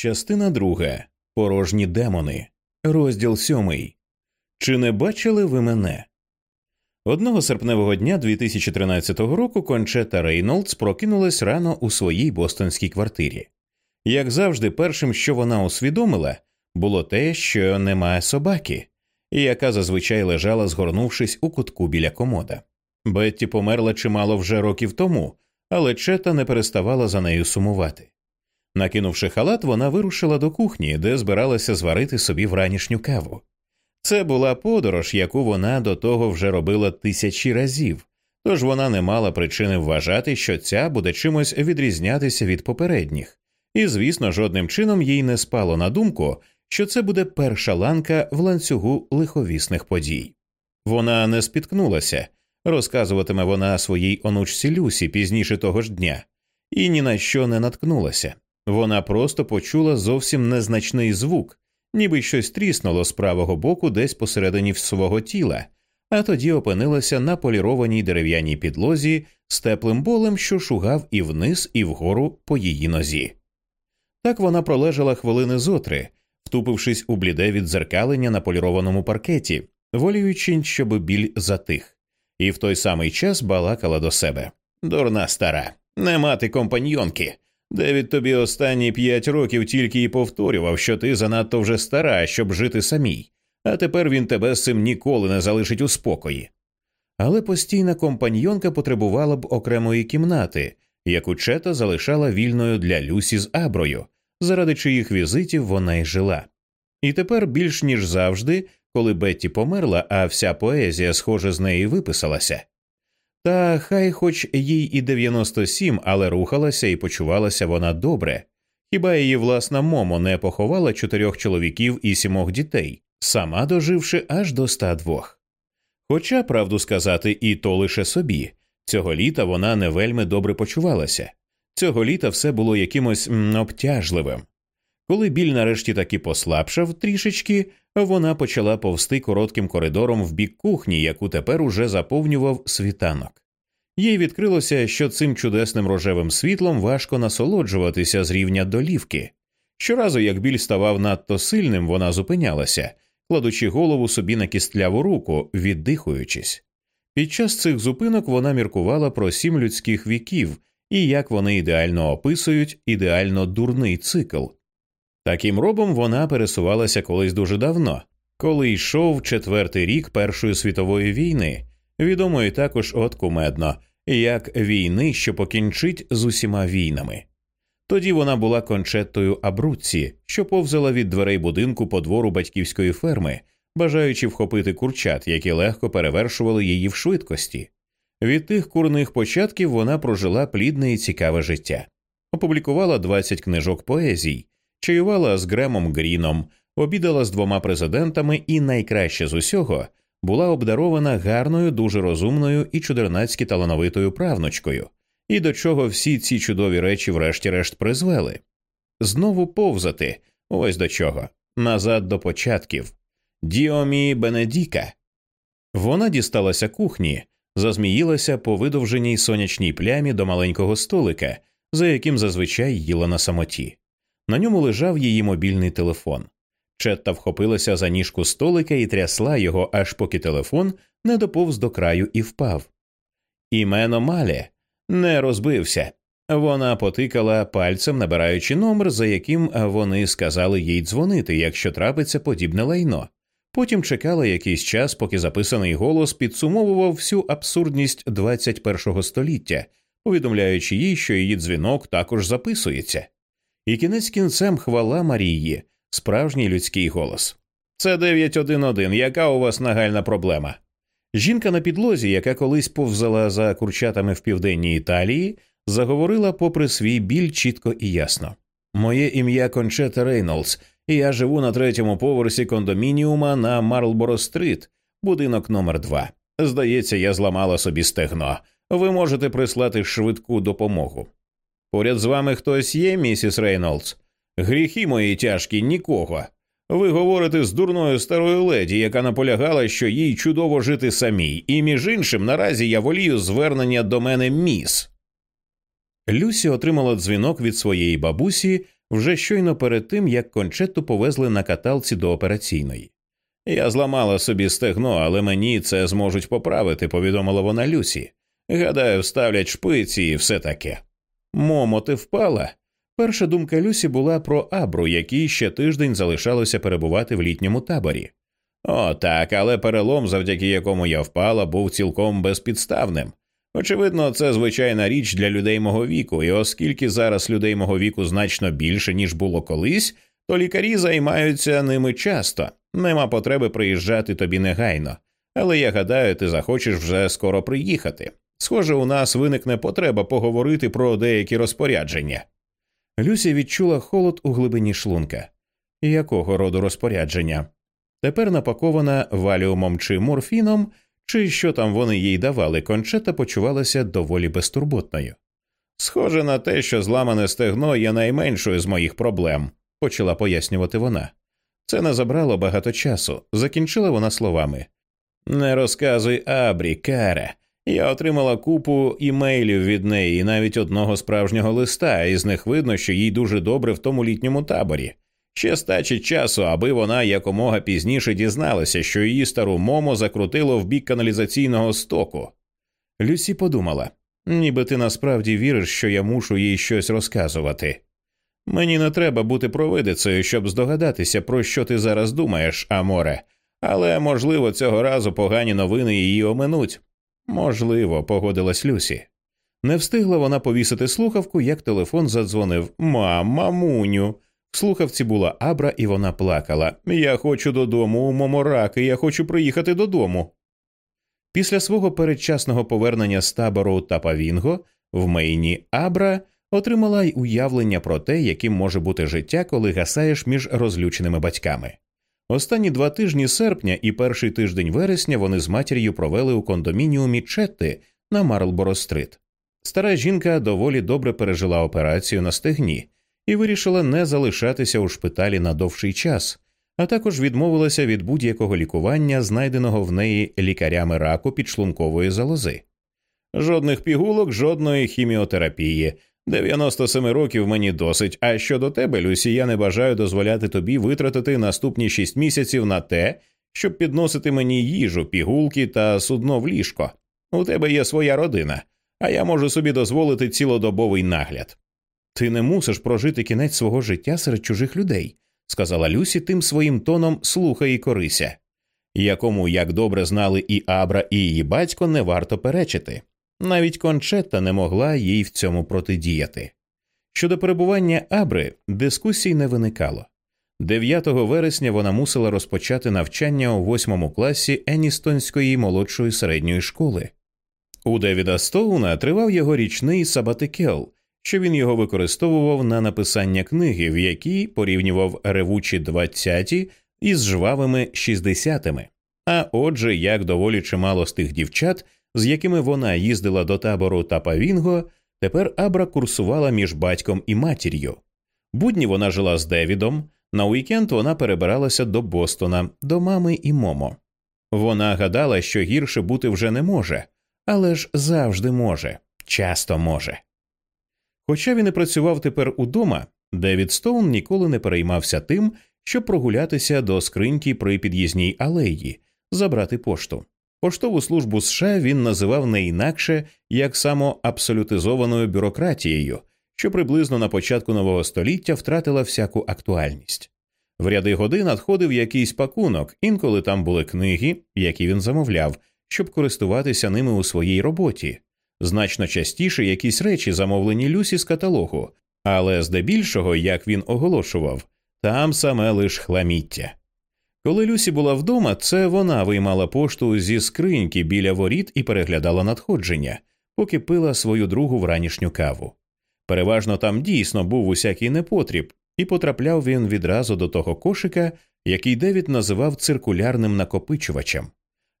Частина друга Порожні демони. Розділ сьомий. Чи не бачили ви мене? Одного серпневого дня 2013 року Кончета Рейнолдс прокинулась рано у своїй бостонській квартирі. Як завжди, першим, що вона усвідомила, було те, що немає собаки, яка зазвичай лежала, згорнувшись у кутку біля комода. Бетті померла чимало вже років тому, але Чета не переставала за нею сумувати. Накинувши халат, вона вирушила до кухні, де збиралася зварити собі вранішню каву. Це була подорож, яку вона до того вже робила тисячі разів, тож вона не мала причини вважати, що ця буде чимось відрізнятися від попередніх, і, звісно, жодним чином їй не спало на думку, що це буде перша ланка в ланцюгу лиховісних подій. Вона не спіткнулася, розказуватиме вона своїй онучці Люсі пізніше того ж дня, і ні на що не наткнулася. Вона просто почула зовсім незначний звук, ніби щось тріснуло з правого боку десь посередині свого тіла, а тоді опинилася на полірованій дерев'яній підлозі з теплим болем, що шугав і вниз, і вгору по її нозі. Так вона пролежала хвилини зотри, втупившись у бліде віддзеркалення на полірованому паркеті, воліючи, щоб біль затих, і в той самий час балакала до себе Дурна стара, не мати компаньйонки. Девід тобі останні п'ять років тільки і повторював, що ти занадто вже стара, щоб жити самій, а тепер він тебе з цим ніколи не залишить у спокої. Але постійна компаньйонка потребувала б окремої кімнати, яку чета залишала вільною для Люсі з Аброю, заради чиїх візитів вона й жила. І тепер більш ніж завжди, коли Бетті померла, а вся поезія, схоже, з неї виписалася. Та хай хоч їй і 97, але рухалася і почувалася вона добре. Хіба її власна Момо не поховала чотирьох чоловіків і сімох дітей, сама доживши аж до 102. Хоча, правду сказати, і то лише собі, цього літа вона не вельми добре почувалася. Цього літа все було якимось обтяжливим. Коли біль нарешті таки послабшав трішечки, вона почала повсти коротким коридором в бік кухні, яку тепер уже заповнював світанок. Їй відкрилося, що цим чудесним рожевим світлом важко насолоджуватися з рівня долівки. Щоразу, як біль ставав надто сильним, вона зупинялася, кладучи голову собі на кістляву руку, віддихуючись. Під час цих зупинок вона міркувала про сім людських віків і як вони ідеально описують ідеально дурний цикл. Таким робом вона пересувалася колись дуже давно, коли йшов четвертий рік Першої світової війни, відомої також от кумедно, як війни, що покінчить з усіма війнами. Тоді вона була кончеттою Абруцці, що повзала від дверей будинку по двору батьківської ферми, бажаючи вхопити курчат, які легко перевершували її в швидкості. Від тих курних початків вона прожила плідне і цікаве життя, опублікувала 20 книжок поезій чаювала з Гремом Гріном, обідала з двома президентами і найкраще з усього була обдарована гарною, дуже розумною і чудернацьки талановитою правнучкою, і до чого всі ці чудові речі, врешті-решт, призвели. Знову повзати, ось до чого, назад до початків. Діомі Бенедіка. Вона дісталася кухні, зазміїлася по видовженій сонячній плямі до маленького столика, за яким зазвичай їла на самоті. На ньому лежав її мобільний телефон. Четта вхопилася за ніжку столика і трясла його, аж поки телефон не доповз до краю і впав. Імено Малі не розбився. Вона потикала пальцем, набираючи номер, за яким вони сказали їй дзвонити, якщо трапиться подібне лайно. Потім чекала якийсь час, поки записаний голос підсумовував всю абсурдність 21-го століття, повідомляючи їй, що її дзвінок також записується. І кінець кінцем хвала Марії, справжній людський голос. Це 911, яка у вас нагальна проблема? Жінка на підлозі, яка колись повзала за курчатами в південній Італії, заговорила попри свій біль чітко і ясно. Моє ім'я Кончета Рейнолдс, і я живу на третьому поверсі кондомініума на Марлборо Стрит, будинок номер 2 Здається, я зламала собі стегно. Ви можете прислати швидку допомогу. Поряд з вами хтось є, місіс Рейнолдс? Гріхи мої тяжкі нікого. Ви говорите з дурною старою леді, яка наполягала, що їй чудово жити самій, і між іншим наразі я волію звернення до мене міс. Люсі отримала дзвінок від своєї бабусі вже щойно перед тим, як кончетту повезли на каталці до операційної. Я зламала собі стегно, але мені це зможуть поправити, повідомила вона Люсі. Гадаю, вставлять шпиці і все таке. Момо, ти впала. Перша думка Люсі була про Абру, якій ще тиждень залишалося перебувати в літньому таборі. О, так, але перелом, завдяки якому я впала, був цілком безпідставним. Очевидно, це звичайна річ для людей мого віку, і оскільки зараз людей мого віку значно більше, ніж було колись, то лікарі займаються ними часто. Нема потреби приїжджати тобі негайно. Але я гадаю, ти захочеш вже скоро приїхати. Схоже, у нас виникне потреба поговорити про деякі розпорядження. Люся відчула холод у глибині шлунка. Якого роду розпорядження? Тепер напакована валіумом чи морфіном, чи що там вони їй давали, кончета почувалася доволі безтурботною. Схоже на те, що зламане стегно є найменшою з моїх проблем, почала пояснювати вона. Це не забрало багато часу. Закінчила вона словами Не розказуй Абрі, Каре. Я отримала купу імейлів від неї і навіть одного справжнього листа, і з них видно, що їй дуже добре в тому літньому таборі. Ще стачить часу, аби вона якомога пізніше дізналася, що її стару момо закрутило в бік каналізаційного стоку. Люсі подумала ніби ти насправді віриш, що я мушу їй щось розказувати. Мені не треба бути провидицею, щоб здогадатися, про що ти зараз думаєш, Аморе, але можливо цього разу погані новини її оминуть. Можливо, погодилась Люсі. Не встигла вона повісити слухавку, як телефон задзвонив Мам, мамуню. В слухавці була Абра, і вона плакала Я хочу додому, у Момораки, я хочу приїхати додому. Після свого передчасного повернення з табору Тапавінго в Мейні Абра отримала й уявлення про те, яким може бути життя, коли гасаєш між розлюченими батьками. Останні два тижні серпня і перший тиждень вересня вони з матір'ю провели у кондомініумі Четти на Марлборо-стрит. Стара жінка доволі добре пережила операцію на стегні і вирішила не залишатися у шпиталі на довший час, а також відмовилася від будь-якого лікування, знайденого в неї лікарями раку підшлункової залози. Жодних пігулок, жодної хіміотерапії. 97 років мені досить. А щодо тебе, Люсі, я не бажаю дозволяти тобі витратити наступні 6 місяців на те, щоб підносити мені їжу, пігулки та судно в ліжко. У тебе є своя родина, а я можу собі дозволити цілодобовий нагляд. Ти не мусиш прожити кінець свого життя серед чужих людей, сказала Люсі тим своїм тоном слухай і корися, якому як добре знали і Абра, і її батько, не варто перечити. Навіть кончетта не могла їй в цьому протидіяти. Щодо перебування Абри, дискусій не виникало. 9 вересня вона мусила розпочати навчання у восьмому класі Еністонської молодшої середньої школи. У Девіда Стоуна тривав його річний сабатикел, що він його використовував на написання книги, в якій порівнював ревучі двадцяті із жвавими шістдесятими. А отже, як доволі чимало з тих дівчат, з якими вона їздила до табору Тапавінго, тепер Абра курсувала між батьком і матір'ю. Будні вона жила з Девідом, на уікенд вона перебиралася до Бостона, до мами і Момо. Вона гадала, що гірше бути вже не може, але ж завжди може, часто може. Хоча він і працював тепер удома, Девід Стоун ніколи не переймався тим, щоб прогулятися до скриньки при під'їзній алеї, забрати пошту. Поштову службу США він називав не інакше як самоабсолютизованою бюрократією, що приблизно на початку нового століття втратила всяку актуальність. В ряди годин надходив якийсь пакунок, інколи там були книги, які він замовляв, щоб користуватися ними у своїй роботі, значно частіше якісь речі, замовлені Люсі з каталогу, але здебільшого, як він оголошував, там саме лиш хламіття. Коли Люсі була вдома, це вона виймала пошту зі скриньки біля воріт і переглядала надходження, поки пила свою другу вранішню каву. Переважно там дійсно був усякий непотріб, і потрапляв він відразу до того кошика, який Девід називав циркулярним накопичувачем.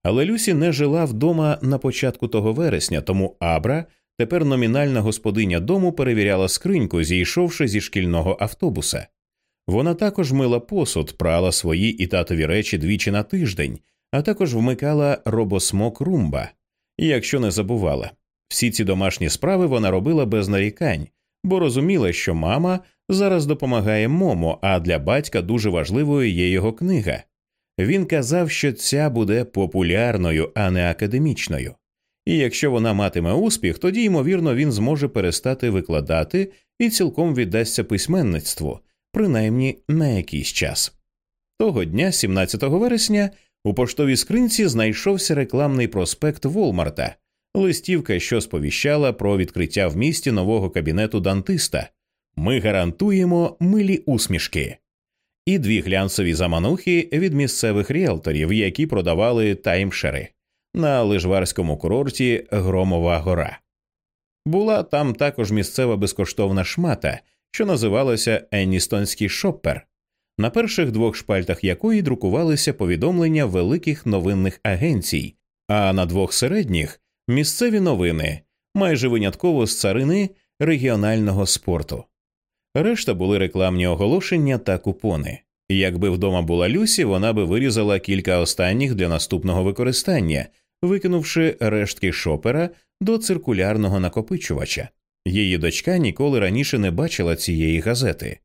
Але Люсі не жила вдома на початку того вересня, тому Абра, тепер номінальна господиня дому, перевіряла скриньку, зійшовши зі шкільного автобуса. Вона також мила посуд, прала свої і татові речі двічі на тиждень, а також вмикала робосмок румба. Якщо не забувала, всі ці домашні справи вона робила без нарікань, бо розуміла, що мама зараз допомагає Момо, а для батька дуже важливою є його книга. Він казав, що ця буде популярною, а не академічною. І якщо вона матиме успіх, тоді, ймовірно, він зможе перестати викладати і цілком віддасться письменництву, принаймні на якийсь час. Того дня, 17 вересня, у поштовій скринці знайшовся рекламний проспект Волмарта, листівка, що сповіщала про відкриття в місті нового кабінету Дантиста. Ми гарантуємо милі усмішки. І дві глянцеві заманухи від місцевих ріелторів, які продавали таймшери на лижварському курорті Громова Гора. Була там також місцева безкоштовна шмата, що називалася Енністонський шоппер, на перших двох шпальтах якої друкувалися повідомлення великих новинних агенцій, а на двох середніх місцеві новини, майже винятково з царини регіонального спорту. Решта були рекламні оголошення та купони. Якби вдома була Люсі, вона би вирізала кілька останніх для наступного використання, викинувши рештки шопера до циркулярного накопичувача. Її дочка ніколи раніше не бачила цієї газети.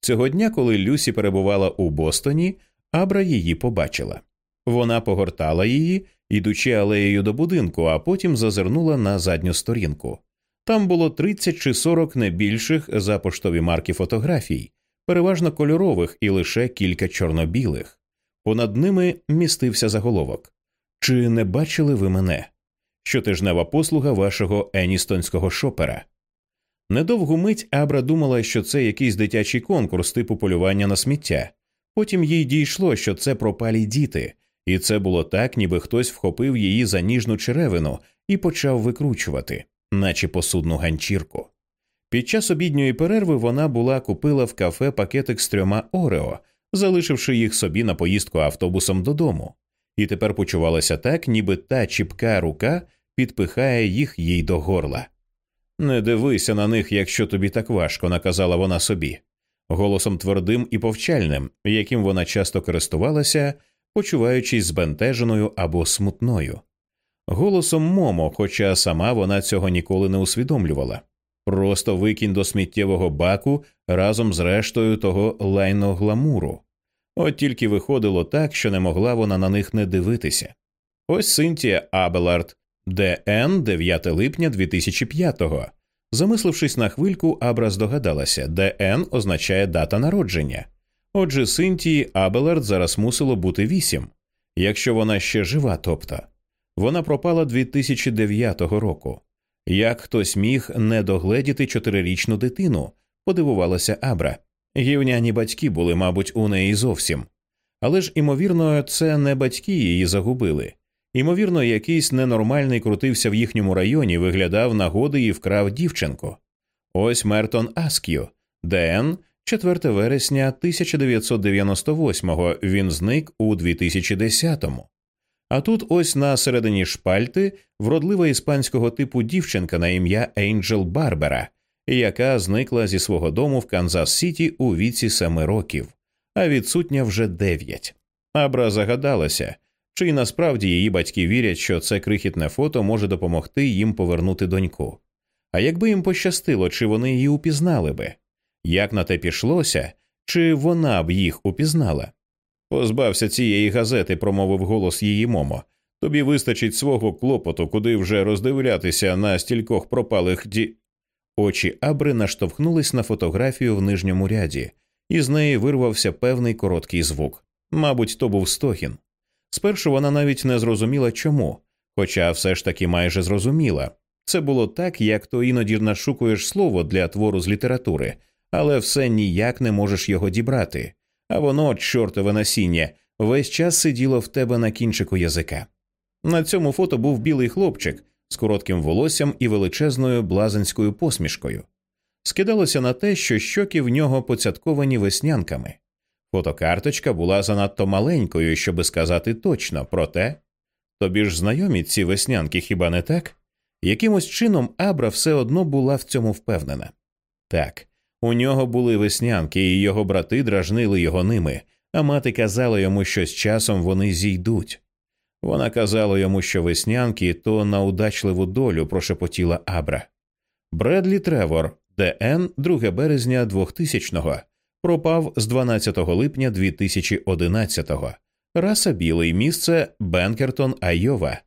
Цього дня, коли Люсі перебувала у Бостоні, Абра її побачила. Вона погортала її, ідучи алеєю до будинку, а потім зазирнула на задню сторінку. Там було 30 чи 40 не більших за поштові марки фотографій, переважно кольорових і лише кілька чорно-білих. Понад ними містився заголовок Чи не бачили ви мене? Щотижнева послуга вашого еністонського шопера. Недовгу мить Абра думала, що це якийсь дитячий конкурс типу полювання на сміття. Потім їй дійшло, що це пропалі діти, і це було так, ніби хтось вхопив її за ніжну черевину і почав викручувати, наче посудну ганчірку. Під час обідньої перерви вона була купила в кафе пакетик з трьома Орео, залишивши їх собі на поїздку автобусом додому, і тепер почувалася так, ніби та чіпка рука підпихає їх їй до горла. Не дивися на них, якщо тобі так важко, наказала вона собі, голосом твердим і повчальним, яким вона часто користувалася, почуваючись збентеженою або смутною. Голосом Момо, хоча сама вона цього ніколи не усвідомлювала. Просто викинь до сміттєвого баку разом з рештою того лайного гламуру. От тільки виходило так, що не могла вона на них не дивитися. Ось Синтія Абелард, ДН 9 липня 2005-го. Замислившись на хвильку, Абра здогадалася, ДН означає дата народження. Отже, Синтії Абелард зараз мусило бути вісім, якщо вона ще жива, тобто вона пропала 2009 року. Як хтось міг не догледіти чотирирічну дитину, подивувалася Абра. Гівняні батьки були, мабуть, у неї зовсім. Але ж, імовірно, це не батьки її загубили. Імовірно, якийсь ненормальний крутився в їхньому районі, виглядав нагоди і вкрав дівчинку. Ось Мертон Аск'ю, ДН, 4 вересня 1998-го, він зник у 2010-му. А тут ось на середині шпальти вродлива іспанського типу дівчинка на ім'я Ейнджел Барбера, яка зникла зі свого дому в Канзас Сіті у віці семи років, а відсутня вже дев'ять. Абра загадалася, чи й насправді її батьки вірять, що це крихітне фото може допомогти їм повернути доньку. А якби їм пощастило, чи вони її упізнали би? Як на те пішлося, чи вона б їх упізнала? Позбався цієї газети, промовив голос її Момо. Тобі вистачить свого клопоту, куди вже роздивлятися на стількох пропалих ді. Очі Абри наштовхнулись на фотографію в нижньому ряді, і з неї вирвався певний короткий звук. Мабуть, то був стогін. Спершу вона навіть не зрозуміла чому, хоча все ж таки майже зрозуміла. Це було так, як то іноді нашукуєш слово для твору з літератури, але все ніяк не можеш його дібрати а воно, чортове насіння, весь час сиділо в тебе на кінчику язика. На цьому фото був білий хлопчик з коротким волоссям і величезною блазенською посмішкою. Скидалося на те, що щоки в нього поцятковані веснянками. Фотокарточка була занадто маленькою, щоби сказати точно, проте тобі ж знайомі ці веснянки, хіба не так? Якимось чином Абра все одно була в цьому впевнена. Так, у нього були веснянки, і його брати дражнили його ними, а мати казала йому, що з часом вони зійдуть. Вона казала йому, що веснянки то на удачливу долю прошепотіла Абра. Бредлі Тревор, ТН 2 березня 2000-го, пропав з 12 липня 2011-го. Раса білий місце Бенкертон, Айова.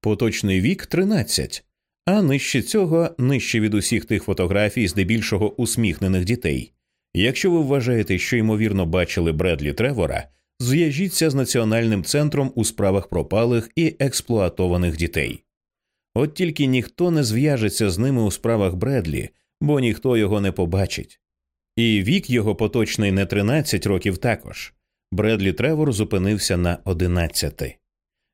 Поточний вік 13, а нижче цього нижче від усіх тих фотографій, здебільшого усміхнених дітей. Якщо ви вважаєте, що ймовірно бачили Бредлі Тревора, зв'яжіться з Національним центром у справах пропалих і експлуатованих дітей. От тільки ніхто не зв'яжеться з ними у справах Бредлі, бо ніхто його не побачить. І вік його поточний не 13 років також. Бредлі Тревор зупинився на 11.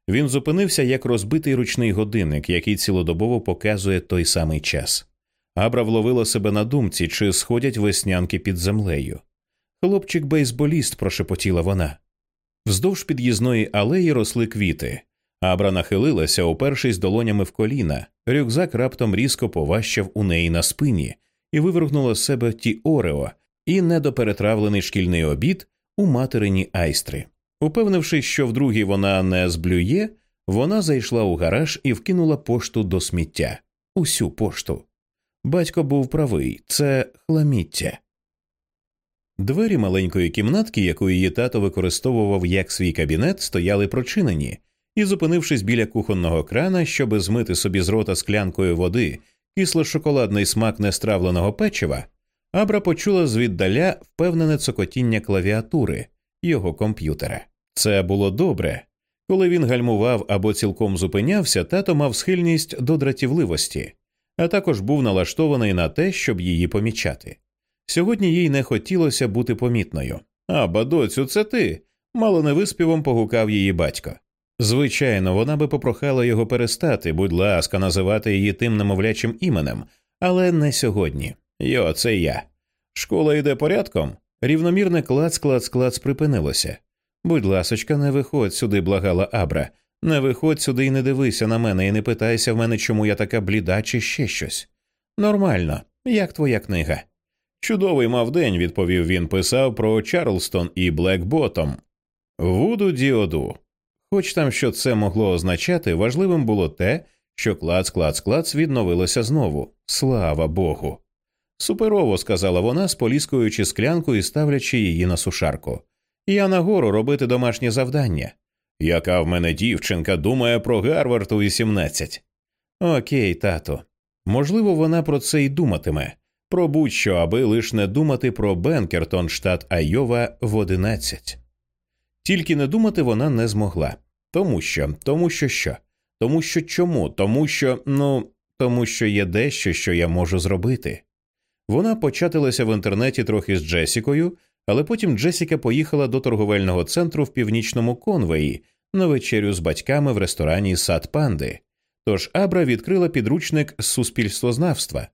Він зупинився як розбитий ручний годинник, який цілодобово показує той самий час. Абра вловила себе на думці, чи сходять веснянки під землею. Хлопчик бейсболіст, прошепотіла вона. Вздовж під'їзної алеї росли квіти. Абра нахилилася, упершись долонями в коліна. Рюкзак раптом різко поващав у неї на спині і вивергнула з себе ті орео і недоперетравлений шкільний обід у материні айстри. Упевнившись, що вдруге вона не зблює, вона зайшла у гараж і вкинула пошту до сміття. Усю пошту. Батько був правий це хламіття. Двері маленької кімнатки, яку її тато використовував як свій кабінет, стояли прочинені, і, зупинившись біля кухонного крана, щоби змити собі з рота склянкою води кисло-шоколадний смак нестравленого печива, Абра почула звіддаля впевнене цокотіння клавіатури його комп'ютера. Це було добре. Коли він гальмував або цілком зупинявся, тато мав схильність до дратівливості, а також був налаштований на те, щоб її помічати. Сьогодні їй не хотілося бути помітною. А, бадоцю, це ти. мало не виспівом погукав її батько. Звичайно, вона би попрохала його перестати, будь ласка, називати її тим немовлячим іменем, але не сьогодні. Йо, це я. Школа йде порядком. Рівномірне клац клац клац припинилося. Будь ласочка, не виходь сюди, благала Абра. Не виходь сюди і не дивися на мене, і не питайся в мене, чому я така бліда, чи ще щось. Нормально, як твоя книга. Чудовий мав день, відповів він, писав про Чарлстон і Блекботом. Вуду діоду. Хоч там що це могло означати, важливим було те, що клац клац клац відновилося знову. Слава Богу. Суперово, сказала вона, споліскуючи склянку і ставлячи її на сушарку. Я нагору робити домашнє завдання. Яка в мене дівчинка думає про Гарвард у 18? Окей, тато. Можливо, вона про це й думатиме. Про будь-що, аби лиш не думати про Бенкертон, штат Айова в 11. Тільки не думати вона не змогла. Тому що, тому що що? Тому що чому? Тому що, ну, тому що є дещо, що я можу зробити. Вона початилася в інтернеті трохи з Джесікою, але потім Джесіка поїхала до торговельного центру в північному конвеї на вечерю з батьками в ресторані Сад Панди. Тож Абра відкрила підручник з суспільствознавства.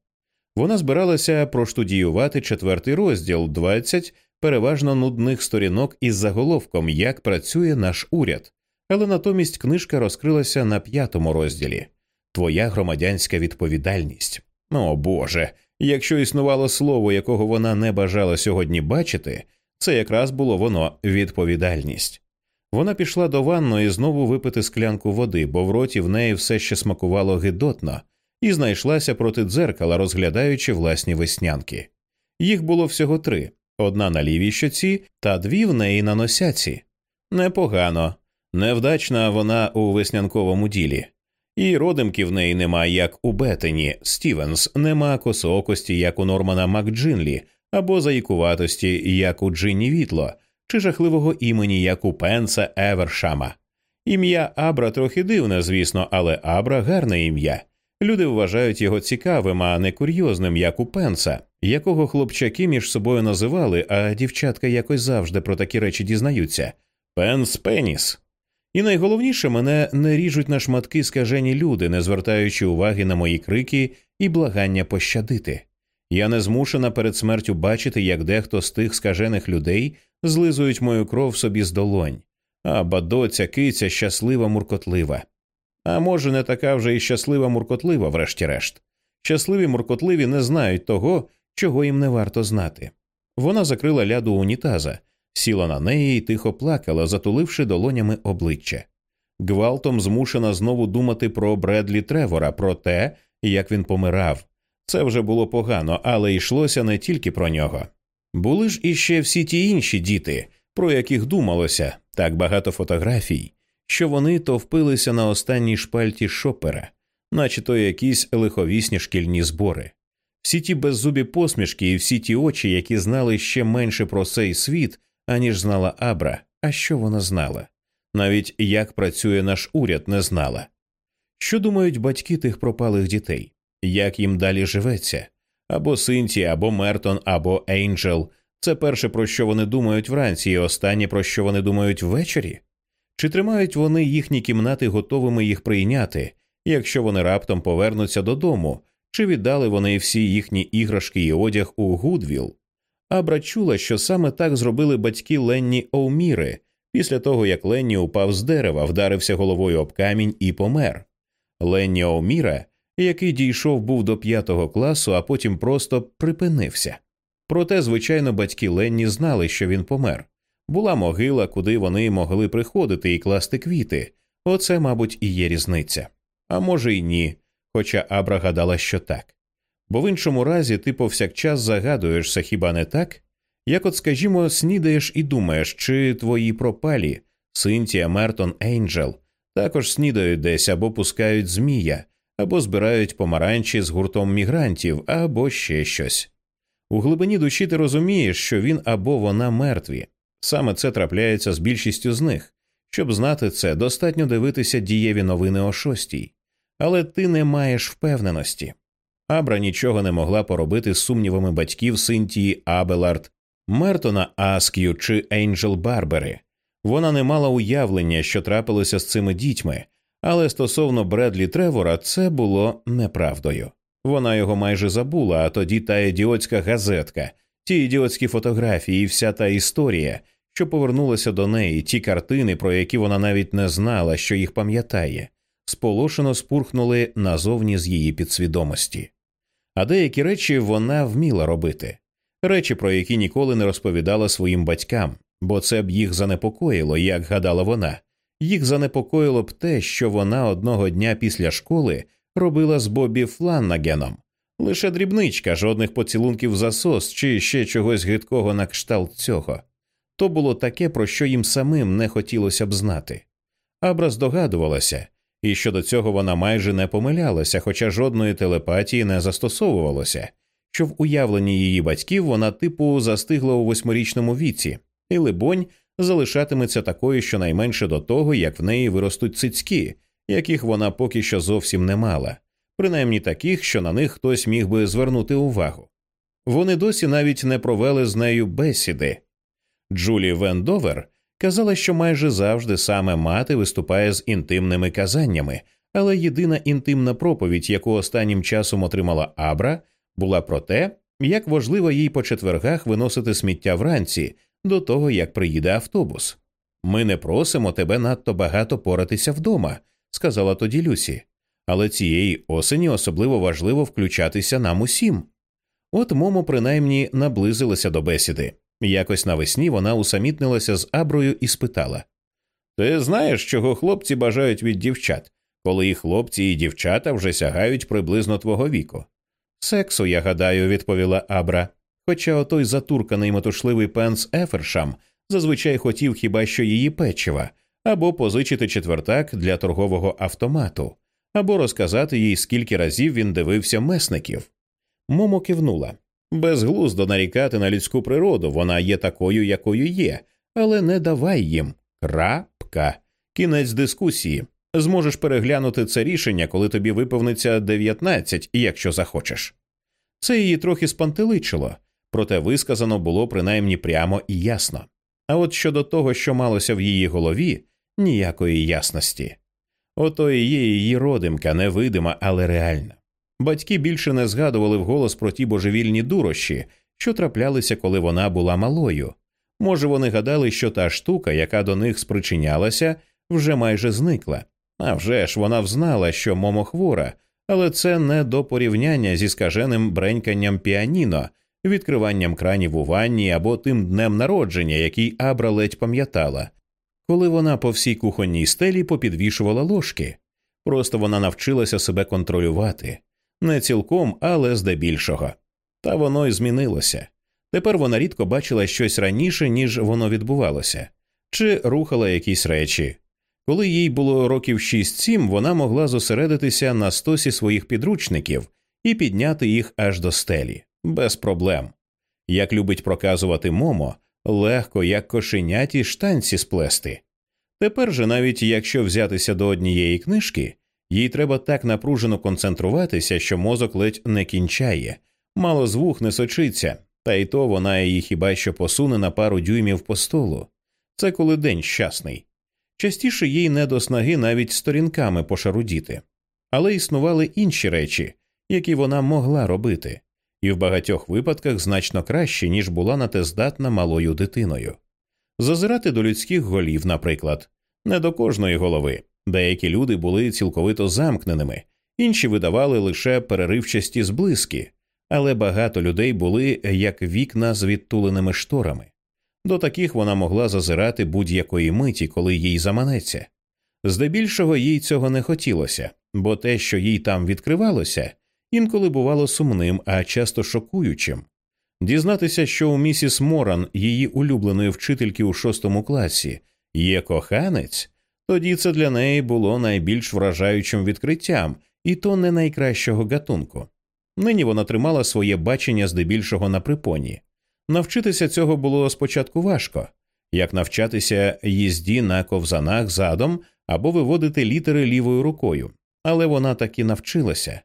Вона збиралася проштудіювати четвертий розділ 20 переважно нудних сторінок із заголовком Як працює наш уряд, але натомість книжка розкрилася на п'ятому розділі Твоя громадянська відповідальність. О Боже. Якщо існувало слово, якого вона не бажала сьогодні бачити, це якраз було воно відповідальність. Вона пішла до ванної знову випити склянку води, бо в роті в неї все ще смакувало гидотно, і знайшлася проти дзеркала, розглядаючи власні веснянки. Їх було всього три одна на лівій щоці та дві в неї на носяці. Непогано, невдачна вона у веснянковому ділі. І родимки в неї нема, як у Бетені Стівенс, нема косоокості, як у Нормана Макджинлі, або заїкуватості, як у Джинні Вітло, чи жахливого імені, як у Пенса Евершама. Ім'я Абра трохи дивне, звісно, але Абра гарне ім'я. Люди вважають його цікавим, а не курйозним, як у Пенса, якого хлопчаки між собою називали, а дівчатка якось завжди про такі речі дізнаються. Пенс Пеніс. І найголовніше мене не ріжуть на шматки скажені люди, не звертаючи уваги на мої крики і благання пощадити. Я не змушена перед смертю бачити, як дехто з тих скажених людей злизують мою кров собі з долонь, а бадоця киця щаслива муркотлива. А може, не така вже і щаслива муркотлива, врешті-решт. Щасливі муркотливі не знають того, чого їм не варто знати. Вона закрила ляду унітаза, сіла на неї і тихо плакала, затуливши долонями обличчя. Гвалтом змушена знову думати про Бредлі Тревора, про те, як він помирав. Це вже було погано, але йшлося не тільки про нього. Були ж іще всі ті інші діти, про яких думалося так багато фотографій, що вони то впилися на останній шпальті шопера, наче то якісь лиховісні шкільні збори. Всі ті беззубі посмішки і всі ті очі, які знали ще менше про цей світ, аніж знала Абра, а що вона знала? Навіть як працює наш уряд, не знала. Що думають батьки тих пропалих дітей? Як їм далі живеться? Або Синті, або Мертон, або Ейнджел це перше, про що вони думають вранці, і останнє, про що вони думають ввечері? Чи тримають вони їхні кімнати готовими їх прийняти, якщо вони раптом повернуться додому, чи віддали вони всі їхні іграшки і одяг у Гудвіл? Абра чула, що саме так зробили батьки Ленні Оуміри після того, як Ленні упав з дерева, вдарився головою об камінь і помер. Ленні Оуміра, який дійшов був до п'ятого класу, а потім просто припинився. Проте, звичайно, батьки Ленні знали, що він помер. Була могила, куди вони могли приходити і класти квіти. Оце, мабуть, і є різниця. А може, й ні, хоча Абра гадала, що так. Бо в іншому разі ти повсякчас загадуєшся хіба не так? Як от, скажімо, снідаєш і думаєш, чи твої пропалі, Синтія, Мертон, Ейнджел, також снідають десь або пускають змія, або збирають помаранчі з гуртом мігрантів, або ще щось. У глибині душі ти розумієш, що він або вона мертві. Саме це трапляється з більшістю з них. Щоб знати це, достатньо дивитися дієві новини о шостій, але ти не маєш впевненості. Абра нічого не могла поробити з сумнівами батьків Синтії Абелард, Мертона Аск'ю чи Ейнджел Барбери. Вона не мала уявлення, що трапилося з цими дітьми, але стосовно Бредлі Тревора це було неправдою. Вона його майже забула, а тоді та ідіотська газетка, ті ідіотські фотографії і вся та історія, що повернулася до неї, ті картини, про які вона навіть не знала, що їх пам'ятає, сполошено спурхнули назовні з її підсвідомості. А деякі речі вона вміла робити речі, про які ніколи не розповідала своїм батькам, бо це б їх занепокоїло, як гадала вона. Їх занепокоїло б те, що вона одного дня після школи робила з Бобі Фланнагеном. Лише дрібничка, жодних поцілунків засос чи ще чогось гидкого на кшталт цього. То було таке, про що їм самим не хотілося б знати. Абра здогадувалася, і щодо цього вона майже не помилялася, хоча жодної телепатії не застосовувалося, що в уявленні її батьків вона типу застигла у восьмирічному віці, і, либонь, залишатиметься такою щонайменше до того, як в неї виростуть цицьки, яких вона поки що зовсім не мала, принаймні таких, що на них хтось міг би звернути увагу. Вони досі навіть не провели з нею бесіди. Джулі Вендовер казала, що майже завжди саме мати виступає з інтимними казаннями, але єдина інтимна проповідь, яку останнім часом отримала Абра, була про те, як важливо їй по четвергах виносити сміття вранці до того, як приїде автобус. Ми не просимо тебе надто багато поратися вдома, сказала тоді Люсі, але цієї осені особливо важливо включатися нам усім. От Момо принаймні наблизилася до бесіди. Якось навесні вона усамітнилася з Аброю і спитала Ти знаєш, чого хлопці бажають від дівчат, коли і хлопці, і дівчата вже сягають приблизно твого віку? Сексу, я гадаю, відповіла Абра. Хоча отой затурканий метушливий пенс Ефершам зазвичай хотів хіба що її печива, або позичити четвертак для торгового автомату, або розказати їй, скільки разів він дивився месників. Момо кивнула. Безглуздо нарікати на людську природу, вона є такою, якою є, але не давай їм. Крапка. Кінець дискусії. Зможеш переглянути це рішення, коли тобі виповниться 19, якщо захочеш. Це її трохи спантеличило, проте висказано було принаймні прямо і ясно. А от щодо того, що малося в її голові, ніякої ясності. Ото є її родимка, невидима, але реальна. Батьки більше не згадували вголос про ті божевільні дурощі, що траплялися, коли вона була малою. Може, вони гадали, що та штука, яка до них спричинялася, вже майже зникла. А вже ж вона взнала, що Момо хвора, але це не до порівняння зі скаженим бреньканням піаніно, відкриванням кранів у ванні або тим днем народження, який Абра ледь пам'ятала, коли вона по всій кухонній стелі попідвішувала ложки. Просто вона навчилася себе контролювати. Не цілком, але здебільшого. Та воно й змінилося. Тепер вона рідко бачила щось раніше, ніж воно відбувалося, чи рухала якісь речі. Коли їй було років 6-7, вона могла зосередитися на стосі своїх підручників і підняти їх аж до стелі, без проблем. Як любить проказувати Момо, легко, як кошеняті штанці сплести. Тепер же, навіть якщо взятися до однієї книжки, їй треба так напружено концентруватися, що мозок ледь не кінчає, мало звук не сочиться, та й то вона її хіба що посуне на пару дюймів по столу. Це коли день щасний. Частіше їй не до снаги навіть сторінками пошарудіти, але існували інші речі, які вона могла робити, і в багатьох випадках значно краще, ніж була на те здатна малою дитиною. Зазирати до людських голів, наприклад, не до кожної голови. Деякі люди були цілковито замкненими, інші видавали лише переривчасті зблиски, але багато людей були як вікна з відтуленими шторами. До таких вона могла зазирати будь-якої миті, коли їй заманеться. Здебільшого їй цього не хотілося, бо те, що їй там відкривалося, інколи бувало сумним, а часто шокуючим. Дізнатися, що у місіс Моран, її улюбленої вчительки у шостому класі, є коханець, тоді це для неї було найбільш вражаючим відкриттям, і то не найкращого гатунку. Нині вона тримала своє бачення здебільшого на припоні. Навчитися цього було спочатку важко, як навчатися їзді на ковзанах задом або виводити літери лівою рукою, але вона таки навчилася.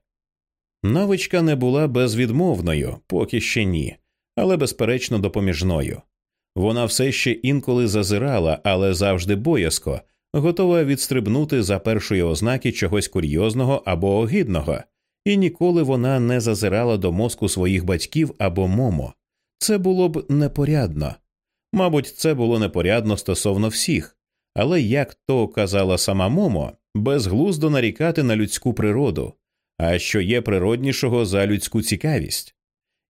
Навичка не була безвідмовною, поки ще ні, але безперечно допоміжною. Вона все ще інколи зазирала, але завжди боязко, готова відстрибнути за першої ознаки чогось курйозного або огидного, і ніколи вона не зазирала до мозку своїх батьків або момо. Це було б непорядно. Мабуть, це було непорядно стосовно всіх, але як то казала сама Момо, безглуздо нарікати на людську природу, а що є природнішого за людську цікавість.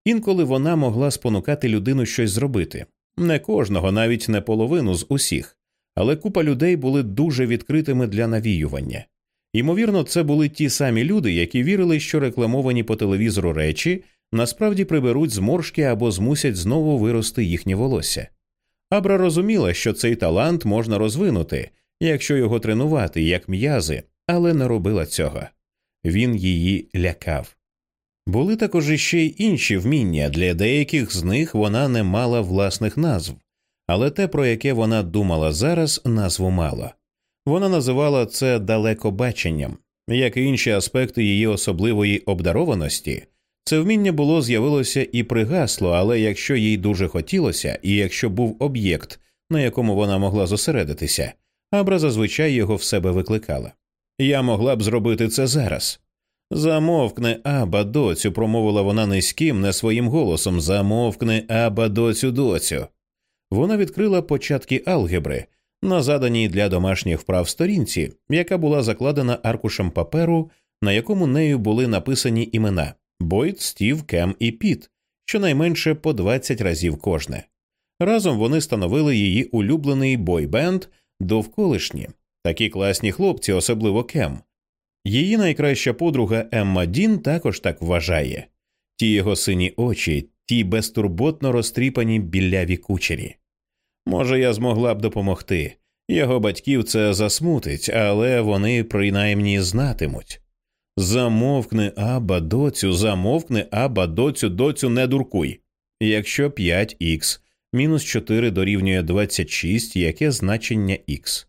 Інколи вона могла спонукати людину щось зробити, не кожного, навіть не половину з усіх, але купа людей були дуже відкритими для навіювання. Ймовірно, це були ті самі люди, які вірили, що рекламовані по телевізору речі насправді приберуть зморшки або змусять знову вирости їхнє волосся. Абра розуміла, що цей талант можна розвинути, якщо його тренувати, як м'язи, але не робила цього. Він її лякав. Були також іще й інші вміння, для деяких з них вона не мала власних назв, але те, про яке вона думала зараз, назву мала. Вона називала це далекобаченням, як і інші аспекти її особливої обдарованості. Це вміння було з'явилося і пригасло, але якщо їй дуже хотілося, і якщо був об'єкт, на якому вона могла зосередитися, Абра зазвичай його в себе викликала. Я могла б зробити це зараз. Замовкни, аба, доцю, промовила вона низьким, не своїм голосом. Замовкни, аба, доцю, доцю. Вона відкрила початки алгебри на заданій для домашніх вправ сторінці, яка була закладена аркушем паперу, на якому нею були написані імена Бойд, Стів, Кем і Піт, щонайменше по 20 разів кожне. Разом вони становили її улюблений бойбенд довколишні, такі класні хлопці, особливо Кем. Її найкраща подруга Емма Дін також так вважає ті його сині очі, ті безтурботно розтріпані біляві кучері. Може, я змогла б допомогти. Його батьків це засмутить, але вони принаймні знатимуть. Замовкни аба доцю, замовкни аба доцю, доцю, не дуркуй. Якщо 5х мінус 4 дорівнює 26, яке значення х?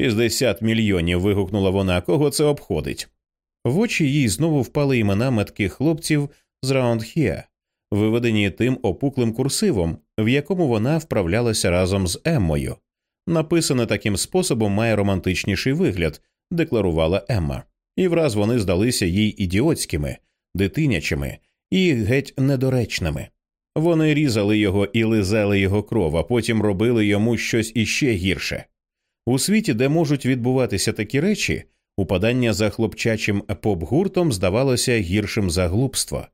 60 мільйонів. вигукнула вона, кого це обходить. В очі їй знову впали імена метких хлопців з Раундхіа, виведені тим опуклим курсивом, в якому вона вправлялася разом з Еммою. Написане таким способом має романтичніший вигляд, декларувала Емма, і враз вони здалися їй ідіотськими, дитинячими і геть недоречними. Вони різали його і лизали його кров, а потім робили йому щось іще гірше. У світі, де можуть відбуватися такі речі, упадання за хлопчачим поп-гуртом здавалося гіршим за глупство.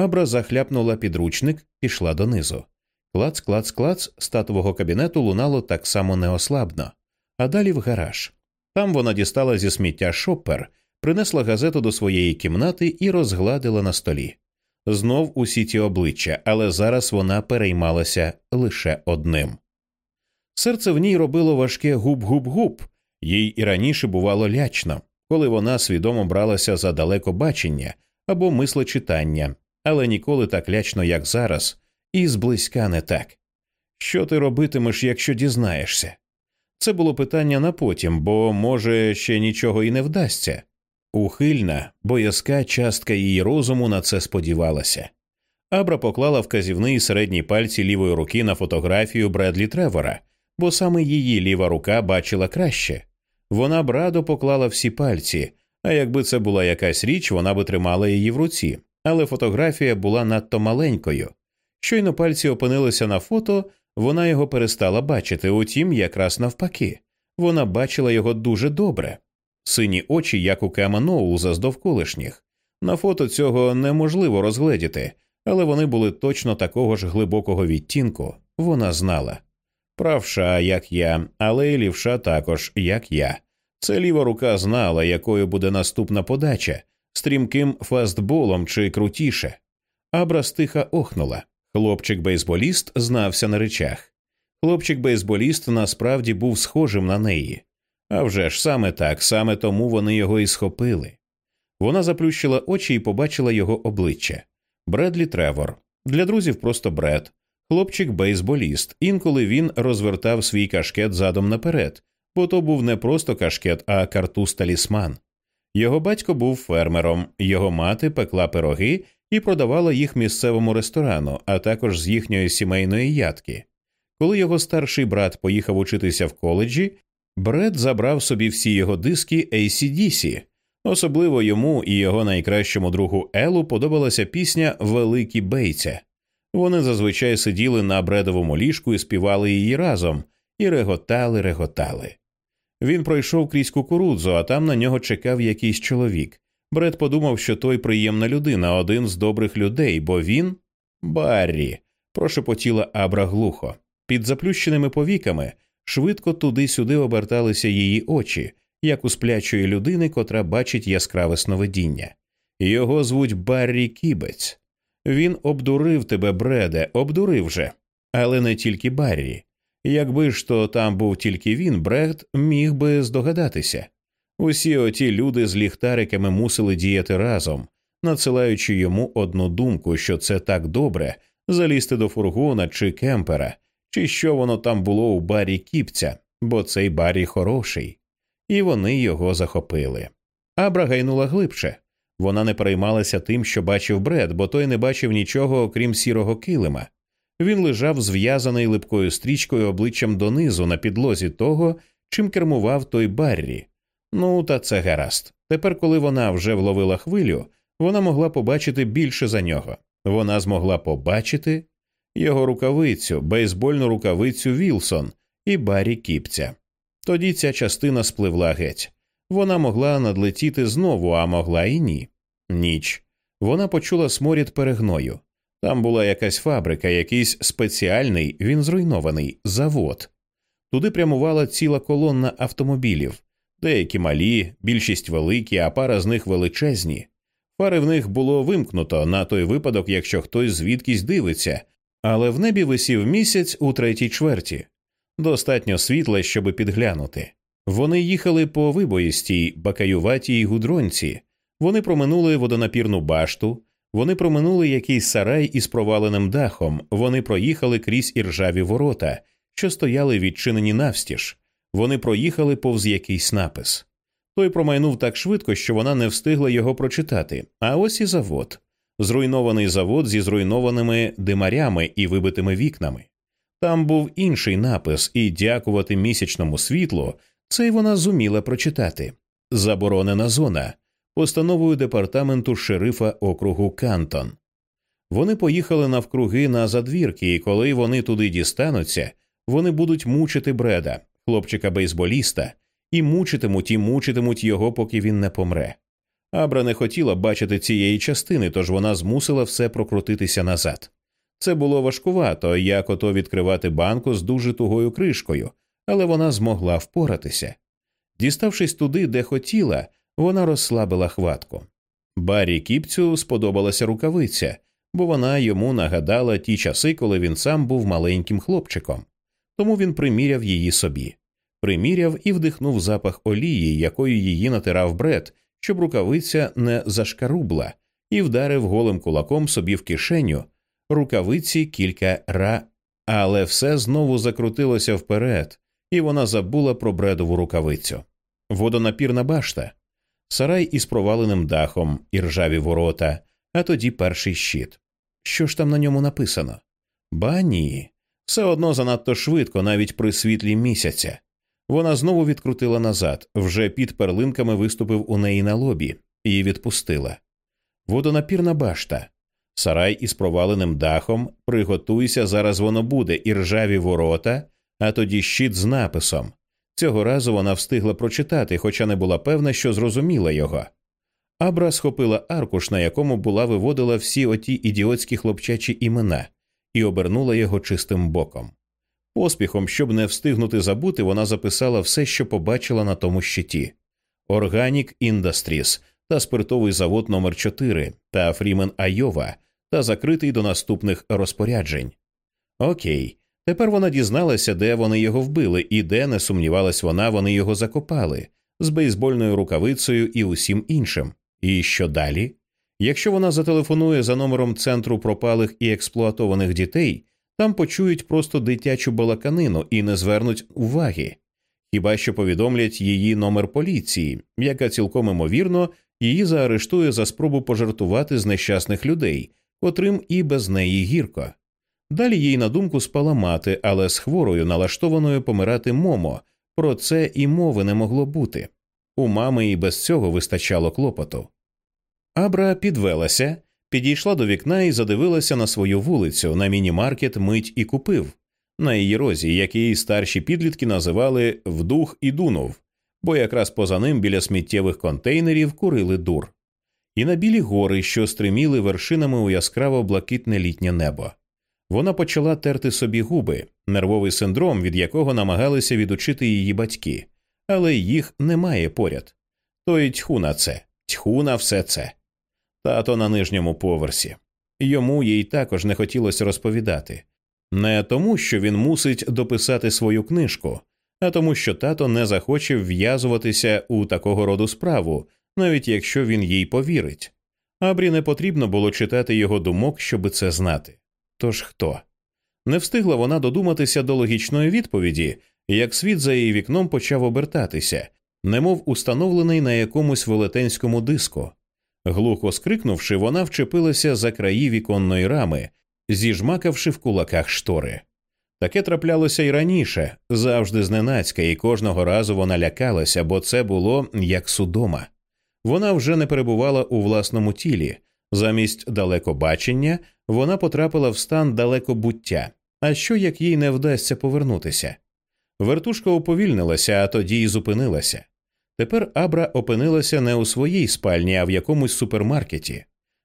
Абра захляпнула підручник, пішла донизу. Клац, клац, клац статового кабінету лунало так само неослабно, а далі в гараж. Там вона дістала зі сміття шоппер, принесла газету до своєї кімнати і розгладила на столі. Знов усі ті обличчя, але зараз вона переймалася лише одним. Серце в ній робило важке губ-губ-губ, їй і раніше бувало лячно, коли вона свідомо бралася за далекобачення або мислочитання, але ніколи так лячно, як зараз, і зблизька не так. Що ти робитимеш, якщо дізнаєшся? Це було питання на потім, бо, може, ще нічого і не вдасться. Ухильна, боязка частка її розуму на це сподівалася. Абра поклала вказівний середній пальці лівої руки на фотографію Бредлі Тревора, бо саме її ліва рука бачила краще. Вона б радо поклала всі пальці, а якби це була якась річ, вона би тримала її в руці, але фотографія була надто маленькою. Щойно пальці опинилися на фото, вона його перестала бачити, утім, якраз навпаки, вона бачила його дуже добре. Сині очі, як у Кема Ноулза з довколишніх. На фото цього неможливо розгледіти, але вони були точно такого ж глибокого відтінку, вона знала. Правша, як я, але й лівша також, як я. Це ліва рука знала, якою буде наступна подача, стрімким фастболом чи крутіше. Абра стиха охнула. Хлопчик бейсболіст знався на речах. Хлопчик бейсболіст насправді був схожим на неї. А вже ж саме так, саме тому вони його і схопили. Вона заплющила очі і побачила його обличчя Бредлі Тревор. Для друзів просто Бред, хлопчик бейсболіст. Інколи він розвертав свій кашкет задом наперед, бо то був не просто кашкет, а картуз талісман. Його батько був фермером, його мати пекла пироги і продавала їх місцевому ресторану, а також з їхньої сімейної ядки. Коли його старший брат поїхав учитися в коледжі, Бред забрав собі всі його диски ACDC. Особливо йому і його найкращому другу Елу подобалася пісня Великі бейця. Вони зазвичай сиділи на бредовому ліжку і співали її разом, і реготали, реготали. Він пройшов крізь кукурудзу, а там на нього чекав якийсь чоловік. Бред подумав, що той приємна людина, один з добрих людей, бо він Баррі, прошепотіла Абра глухо. Під заплющеними повіками швидко туди-сюди оберталися її очі, як у сплячої людини, котра бачить яскраве сновидіння. Його звуть Баррі Кібець. Він обдурив тебе, Бреде, обдурив же, але не тільки Баррі. Якби ж то там був тільки він, Брехт міг би здогадатися. Усі оті люди з ліхтариками мусили діяти разом, надсилаючи йому одну думку, що це так добре залізти до фургона чи кемпера, чи що воно там було у барі кіпця, бо цей барі хороший, і вони його захопили. Абра гайнула глибше. Вона не переймалася тим, що бачив бред, бо той не бачив нічого, окрім сірого килима. Він лежав зв'язаний липкою стрічкою обличчям донизу на підлозі того, чим кермував той Баррі. Ну, та це гаразд. Тепер, коли вона вже вловила хвилю, вона могла побачити більше за нього. Вона змогла побачити його рукавицю, бейсбольну рукавицю Вілсон і Баррі Кіпця. Тоді ця частина спливла геть. Вона могла надлетіти знову, а могла і ні. Ніч. Вона почула сморід перегною. Там була якась фабрика, якийсь спеціальний, він зруйнований завод. Туди прямувала ціла колонна автомобілів, деякі малі, більшість великі, а пара з них величезні. Фари в них було вимкнуто на той випадок, якщо хтось звідкись дивиться, але в небі висів місяць у третій чверті. Достатньо світла, щоб підглянути. Вони їхали по вибоїстій, бакаюватій гудронці, вони проминули водонапірну башту, вони проминули якийсь сарай із проваленим дахом, вони проїхали крізь іржаві ворота, що стояли відчинені навстіж, вони проїхали повз якийсь напис. Той промайнув так швидко, що вона не встигла його прочитати. А ось і завод зруйнований завод зі зруйнованими димарями і вибитими вікнами. Там був інший напис, і дякувати місячному світлу, це вона зуміла прочитати заборонена зона постановою департаменту шерифа округу Кантон. Вони поїхали навкруги на задвірки, і коли вони туди дістануться, вони будуть мучити бреда, хлопчика бейсболіста, і мучитимуть і мучитимуть його, поки він не помре. Абра не хотіла бачити цієї частини, тож вона змусила все прокрутитися назад. Це було важкувато, як ото відкривати банку з дуже тугою кришкою, але вона змогла впоратися. Діставшись туди, де хотіла, Вона розслабила хватку. Баррі Кіпцю сподобалася рукавиця, бо вона йому нагадала ті часи, коли він сам був маленьким хлопчиком. Тому він приміряв її собі, приміряв і вдихнув запах олії, якою її натирав бред, щоб рукавиця не зашкарубла, і вдарив голим кулаком собі в кишеню рукавиці кілька ра, але все знову закрутилося вперед, і вона забула про бредову рукавицю. Водонапірна башта, сарай із проваленим дахом, і ржаві ворота, а тоді перший щит. Що ж там на ньому написано? Ба ні. Все одно занадто швидко, навіть при світлі місяця. Вона знову відкрутила назад, вже під перлинками виступив у неї на лобі, і відпустила. Водонапірна башта, сарай із проваленим дахом, приготуйся, зараз воно буде, і ржаві ворота, а тоді щит з написом. Цього разу вона встигла прочитати, хоча не була певна, що зрозуміла його. Абра схопила аркуш, на якому була виводила всі оті ідіотські хлопчачі імена, і обернула його чистим боком. Поспіхом, щоб не встигнути забути, вона записала все, що побачила на тому щиті Organic Industries та спиртовий завод номер 4 та Фрімен Айова та закритий до наступних розпоряджень. Окей, тепер вона дізналася, де вони його вбили, і де, не сумнівалась вона, вони його закопали з бейсбольною рукавицею і усім іншим. І що далі? Якщо вона зателефонує за номером центру пропалих і експлуатованих дітей, там почують просто дитячу балаканину і не звернуть уваги, хіба що повідомлять її номер поліції, яка цілком імовірно її заарештує за спробу пожартувати з нещасних людей, котрим і без неї гірко. Далі їй на думку спала мати, але з хворою, налаштованою помирати Момо, про це і мови не могло бути. У мами і без цього вистачало клопоту. Абра підвелася, підійшла до вікна і задивилася на свою вулицю, на міні-маркет мить і купив, на її розі, який старші підлітки називали вдух і дунув, бо якраз поза ним біля сміттєвих контейнерів курили дур, і на білі гори, що стриміли вершинами у яскраво блакитне літнє небо. Вона почала терти собі губи, нервовий синдром, від якого намагалися відучити її батьки, але їх немає поряд. То й тьху на це, тьху на все це. Тато на нижньому поверсі. Йому їй також не хотілося розповідати. Не тому, що він мусить дописати свою книжку, а тому, що тато не захоче в'язуватися у такого роду справу, навіть якщо він їй повірить. Абрі не потрібно було читати його думок, щоби це знати. Тож хто? Не встигла вона додуматися до логічної відповіді, як світ за її вікном почав обертатися, немов установлений на якомусь велетенському диску. Глухо скрикнувши, вона вчепилася за краї віконної рами, зіжмакавши в кулаках штори. Таке траплялося й раніше, завжди зненацька, і кожного разу вона лякалася, бо це було як судома. Вона вже не перебувала у власному тілі, замість далекобачення вона потрапила в стан далекобуття. А що як їй не вдасться повернутися? Вертушка уповільнилася, а тоді й зупинилася. Тепер Абра опинилася не у своїй спальні, а в якомусь супермаркеті.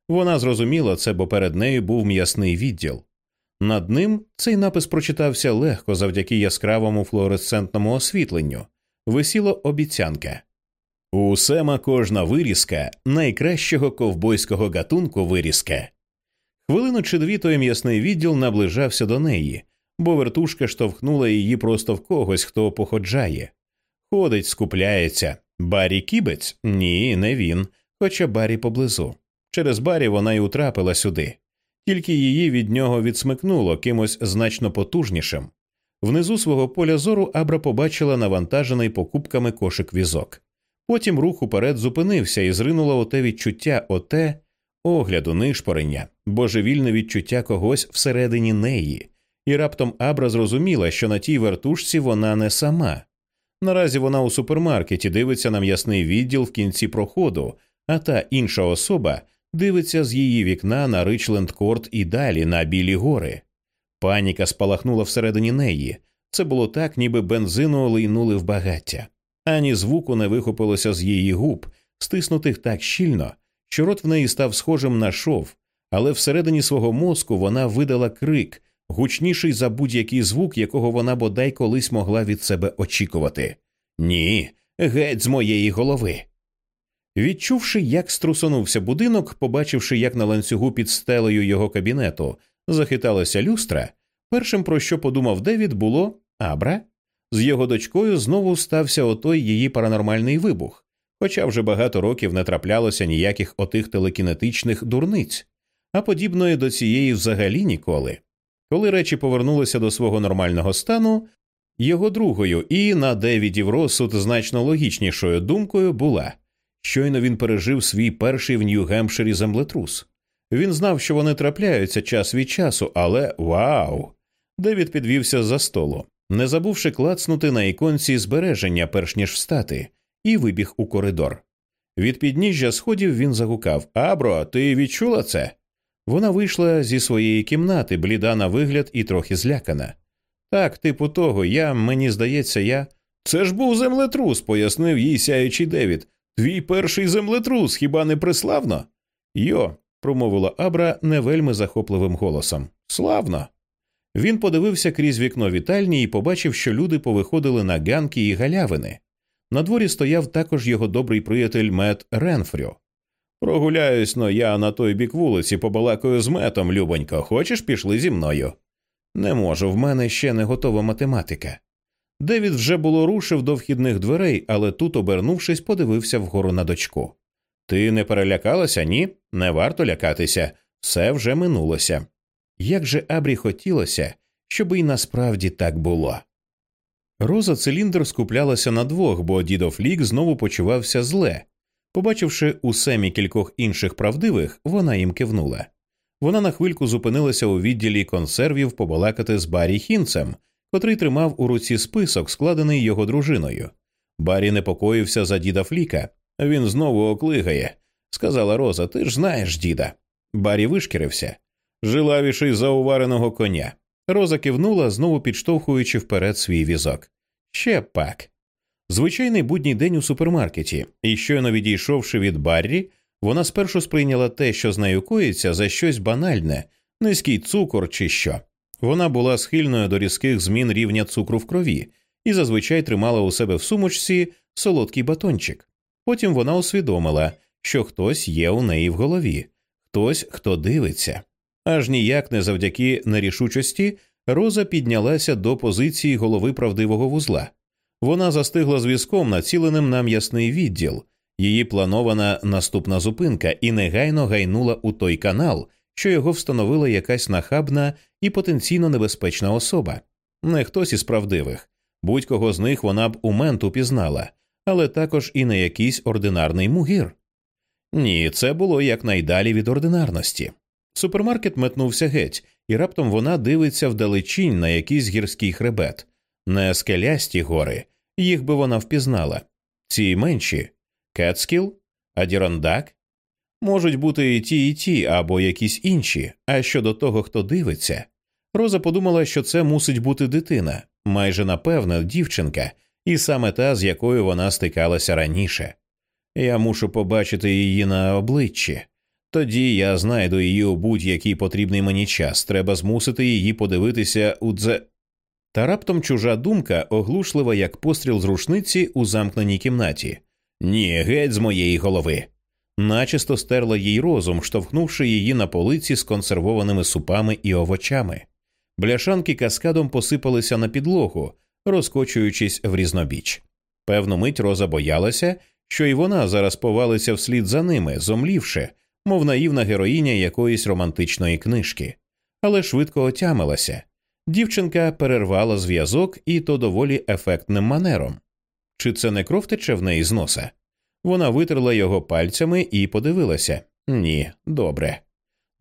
Вона зрозуміла це, бо перед нею був м'ясний відділ. Над ним цей напис прочитався легко завдяки яскравому флуоресцентному освітленню. Висіла обіцянка. У Сема кожна вирізка найкращого ковбойського гатунку вирізка. Хвилину чи дві той м'ясний відділ наближався до неї, бо вертушка штовхнула її просто в когось, хто походжає. Ходить, скупляється. Барі кібець? Ні, не він, хоча барі поблизу. Через барі вона й утрапила сюди, тільки її від нього відсмикнуло кимось значно потужнішим. Внизу свого поля зору Абра побачила навантажений покупками кошик візок. Потім рух уперед зупинився і зринуло оте відчуття, оте огляду, нишпорення, божевільне відчуття когось всередині неї, і раптом Абра зрозуміла, що на тій вертушці вона не сама. Наразі вона у супермаркеті дивиться на м'ясний відділ в кінці проходу, а та інша особа дивиться з її вікна на Ричленд Корт і далі на білі гори. Паніка спалахнула всередині неї. Це було так, ніби бензину олийнули в багаття, ані звуку не вихопилося з її губ, стиснутих так щільно, що рот в неї став схожим на шов, але всередині свого мозку вона видала крик, гучніший за будь-який звук, якого вона бодай колись могла від себе очікувати. Ні, геть з моєї голови. Відчувши, як струсонувся будинок, побачивши, як на ланцюгу під стелею його кабінету захиталася люстра, першим про що подумав Девід, було Абра. З його дочкою знову стався отой її паранормальний вибух, хоча вже багато років не траплялося ніяких отих телекінетичних дурниць, а подібної до цієї взагалі ніколи. Коли речі повернулися до свого нормального стану, його другою і на Девідів розсуд значно логічнішою думкою була щойно він пережив свій перший в Нью-Гемпширі землетрус. Він знав, що вони трапляються час від часу, але вау! Девід підвівся за столу, не забувши клацнути на іконці збереження, перш ніж встати, і вибіг у коридор. Від підніжжя сходів він загукав Абро, ти відчула це? Вона вийшла зі своєї кімнати, бліда на вигляд і трохи злякана. Так, типу того, я, мені здається, я. Це ж був землетрус, пояснив їй сяючий Девід. Твій перший землетрус, хіба не приславно? Йо, промовила Абра не вельми захопливим голосом. Славно. Він подивився крізь вікно вітальні і побачив, що люди повиходили на ганки і галявини. На дворі стояв також його добрий приятель Мет Ренфрю. Прогуляюсь но я на той бік вулиці побалакаю з метом, любонько. Хочеш, пішли зі мною? Не можу, в мене ще не готова математика. Девід вже було рушив до вхідних дверей, але тут, обернувшись, подивився вгору на дочку. Ти не перелякалася, ні? Не варто лякатися, все вже минулося. Як же Абрі хотілося, щоб і насправді так було. Роза циліндр скуплялася на двох, бо дідо Флік знову почувався зле. Побачивши у семі кількох інших правдивих, вона їм кивнула. Вона на хвильку зупинилася у відділі консервів побалакати з Барі Хінцем, котрий тримав у руці список, складений його дружиною. Барі непокоївся за діда Фліка. Він знову оклигає, сказала Роза. Ти ж знаєш, діда. Барі вишкірився, жилавіший за увареного коня. Роза кивнула, знову підштовхуючи вперед свій візок. Ще пак. Звичайний будній день у супермаркеті, і щойно відійшовши від Баррі, вона спершу сприйняла те, що з нею коїться, за щось банальне, низький цукор чи що. Вона була схильною до різких змін рівня цукру в крові і зазвичай тримала у себе в сумочці солодкий батончик. Потім вона усвідомила, що хтось є у неї в голові, хтось, хто дивиться. Аж ніяк не завдяки нерішучості Роза піднялася до позиції голови правдивого вузла. Вона застигла з візком, націленим на м'ясний відділ, її планована наступна зупинка, і негайно гайнула у той канал, що його встановила якась нахабна і потенційно небезпечна особа. Не хтось із правдивих, будь-кого з них вона б у мент упізнала, але також і не якийсь ординарний мугир. Ні, це було якнайдалі від ординарності. Супермаркет метнувся геть, і раптом вона дивиться вдалечінь на якийсь гірський хребет, не Скелясті гори, їх би вона впізнала. Ці менші Кетскіл, Адірондак, можуть бути і ті, і ті, або якісь інші. А щодо того, хто дивиться, Роза подумала, що це мусить бути дитина, майже напевне, дівчинка, і саме та, з якою вона стикалася раніше. Я мушу побачити її на обличчі. Тоді я знайду її у будь-який потрібний мені час. Треба змусити її подивитися у дзе. Та раптом чужа думка оглушлива, як постріл з рушниці у замкненій кімнаті. Ні, геть з моєї голови. Начисто стерла їй розум, штовхнувши її на полиці з консервованими супами і овочами. Бляшанки каскадом посипалися на підлогу, розкочуючись в різнобіч. Певну мить Роза боялася, що й вона зараз повалиться вслід за ними, зомлівши, мов наївна героїня якоїсь романтичної книжки, але швидко отямилася. Дівчинка перервала зв'язок і то доволі ефектним манером. Чи це не кров тече в неї з носа? Вона витерла його пальцями і подивилася ні, добре.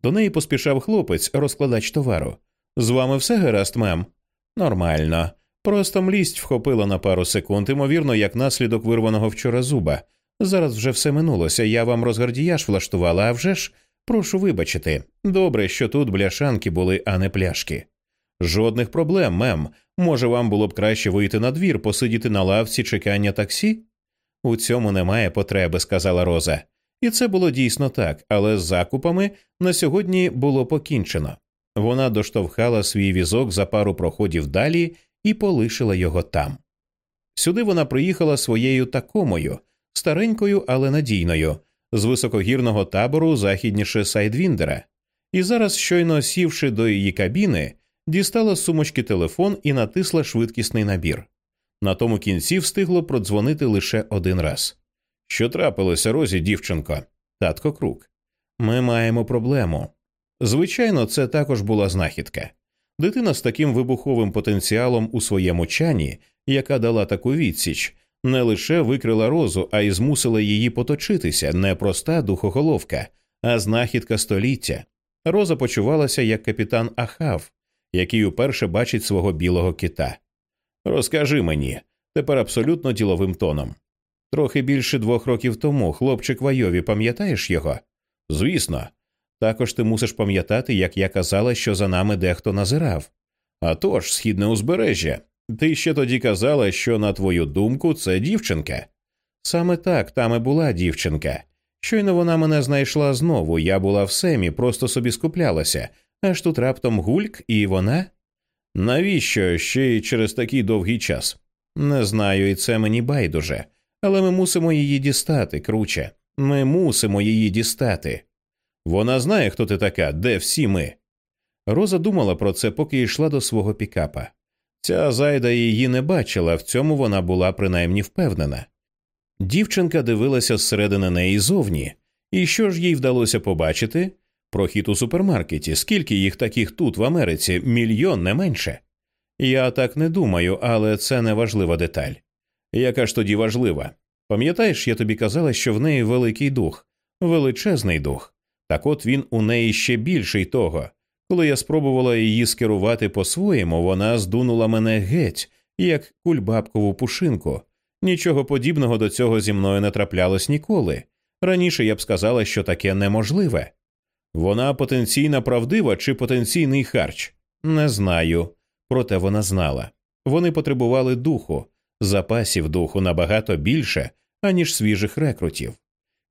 До неї поспішав хлопець, розкладач товару. З вами все гаразд, мем? Нормально. Просто млість вхопила на пару секунд, ймовірно, як наслідок вирваного вчора зуба. Зараз вже все минулося, я вам розгардіяж влаштувала, а вже ж прошу вибачити. Добре, що тут бляшанки були, а не пляшки. Жодних проблем, мем. Може, вам було б краще вийти на двір, посидіти на лавці чекання таксі? У цьому немає потреби, сказала Роза. І це було дійсно так, але з закупами на сьогодні було покінчено. Вона доштовхала свій візок за пару проходів далі і полишила його там. Сюди вона приїхала своєю такомою, старенькою, але надійною, з високогірного табору західніше Сайдвіндера, і зараз, щойно сівши до її кабіни, дістала з сумочки телефон і натисла швидкісний набір. На тому кінці встигло продзвонити лише один раз. Що трапилося, Розі, дівчинко? Татко Крук. Ми маємо проблему. Звичайно, це також була знахідка. Дитина з таким вибуховим потенціалом у своєму чані, яка дала таку відсіч, не лише викрила розу, а й змусила її поточитися не проста духоголовка, а знахідка століття. Роза почувалася як капітан Ахав, який уперше бачить свого білого кита. Розкажи мені, тепер абсолютно діловим тоном. Трохи більше двох років тому хлопчик Вайові, пам'ятаєш його? Звісно. Також ти мусиш пам'ятати, як я казала, що за нами дехто назирав. А тож, східне узбережжя. Ти ще тоді казала, що, на твою думку, це дівчинка. Саме так там і була дівчинка. Щойно вона мене знайшла знову, я була в семі, просто собі скуплялася, аж тут раптом гульк, і вона. Навіщо ще й через такий довгий час? Не знаю, і це мені байдуже, але ми мусимо її дістати, круче. Ми мусимо її дістати. Вона знає, хто ти така, де всі ми. Роза думала про це, поки йшла до свого пікапа. Ця зайда її не бачила, в цьому вона була принаймні впевнена. Дівчинка дивилася зсередини неї зовні, і що ж їй вдалося побачити? Прохід у супермаркеті, скільки їх таких тут, в Америці, мільйон не менше. Я так не думаю, але це не важлива деталь. Яка ж тоді важлива? Пам'ятаєш, я тобі казала, що в неї великий дух, величезний дух. Так от він у неї ще більший того. Коли я спробувала її скерувати по-своєму, вона здунула мене геть, як кульбабкову пушинку. Нічого подібного до цього зі мною не траплялось ніколи. Раніше я б сказала, що таке неможливе. Вона потенційна правдива чи потенційний харч? Не знаю. Проте вона знала. Вони потребували духу, запасів духу набагато більше, аніж свіжих рекрутів.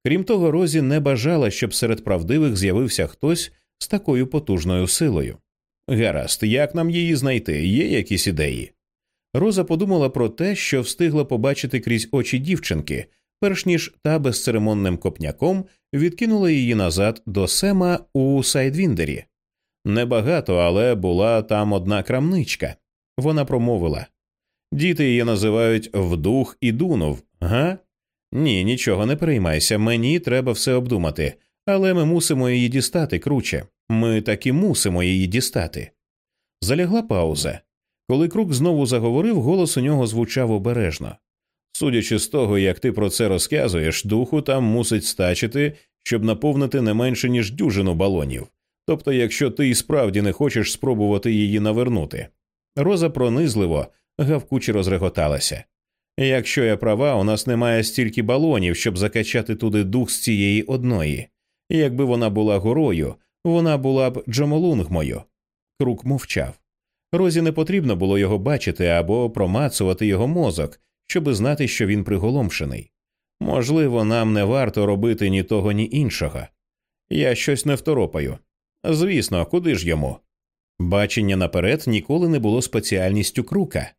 Крім того, Розі не бажала, щоб серед правдивих з'явився хтось з такою потужною силою. Гаразд, як нам її знайти? Є якісь ідеї? Роза подумала про те, що встигла побачити крізь очі дівчинки, перш ніж та безцеремонним копняком відкинула її назад до Сема у Сайдвіндері. Небагато, але була там одна крамничка. Вона промовила Діти її називають вдух і дунув, га? Ні, нічого не переймайся, мені треба все обдумати, але ми мусимо її дістати круче. Ми таки мусимо її дістати. Залягла пауза. Коли крук знову заговорив, голос у нього звучав обережно. Судячи з того, як ти про це розказуєш, духу там мусить стачити, щоб наповнити не менше ніж дюжину балонів. Тобто, якщо ти і справді не хочеш спробувати її навернути. Роза пронизливо, гавкуче розреготалася. Якщо я права, у нас немає стільки балонів, щоб закачати туди дух з цієї одної. Якби вона була горою, вона була б Джомолунгмою. Крук мовчав. Розі не потрібно було його бачити або промацувати його мозок, щоби знати, що він приголомшений. Можливо, нам не варто робити ні того, ні іншого. Я щось не второпаю. Звісно, куди ж йому? Бачення наперед ніколи не було спеціальністю крука.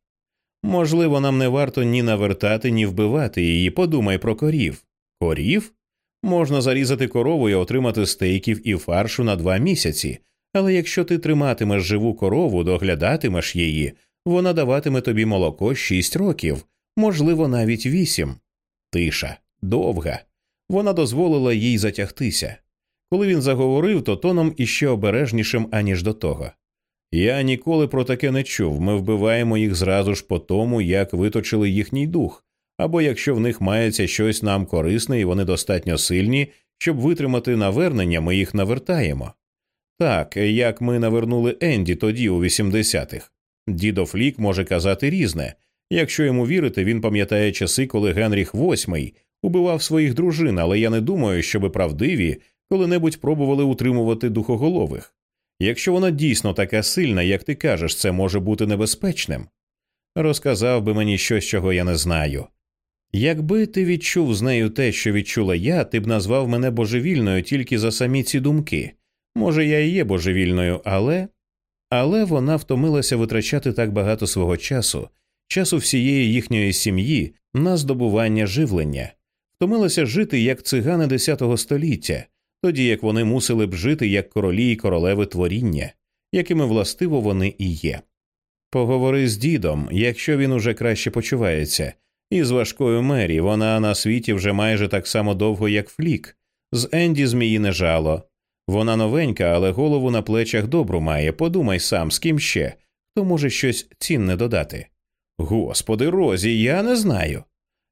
Можливо, нам не варто ні навертати, ні вбивати її. Подумай про корів. Корів? Можна зарізати корову і отримати стейків і фаршу на два місяці, але якщо ти триматимеш живу корову, доглядатимеш її, вона даватиме тобі молоко шість років, можливо, навіть вісім. Тиша, довга. Вона дозволила їй затягтися. Коли він заговорив, то тоном іще обережнішим, аніж до того. Я ніколи про таке не чув. Ми вбиваємо їх зразу ж по тому, як виточили їхній дух, або якщо в них мається щось нам корисне і вони достатньо сильні, щоб витримати навернення, ми їх навертаємо. Так, як ми навернули Енді тоді у 80-х. Дідо Флік може казати різне. Якщо йому вірити, він пам'ятає часи, коли Генріх VIII убивав своїх дружин, але я не думаю, щоби правдиві коли-небудь пробували утримувати духоголових. Якщо вона дійсно така сильна, як ти кажеш, це може бути небезпечним. Розказав би мені щось, чого я не знаю. Якби ти відчув з нею те, що відчула я, ти б назвав мене божевільною тільки за самі ці думки. Може, я і є божевільною, але. Але вона втомилася витрачати так багато свого часу, часу всієї їхньої сім'ї на здобування живлення, втомилася жити як цигани десятого століття, тоді як вони мусили б жити як королі і королеви творіння, якими властиво вони і є. Поговори з дідом, якщо він уже краще почувається, і з важкою Мері вона на світі вже майже так само довго, як Флік, з Енді зміїне жало. Вона новенька, але голову на плечах добру має. Подумай сам, з ким ще, хто може щось цінне додати. Господи, Розі, я не знаю.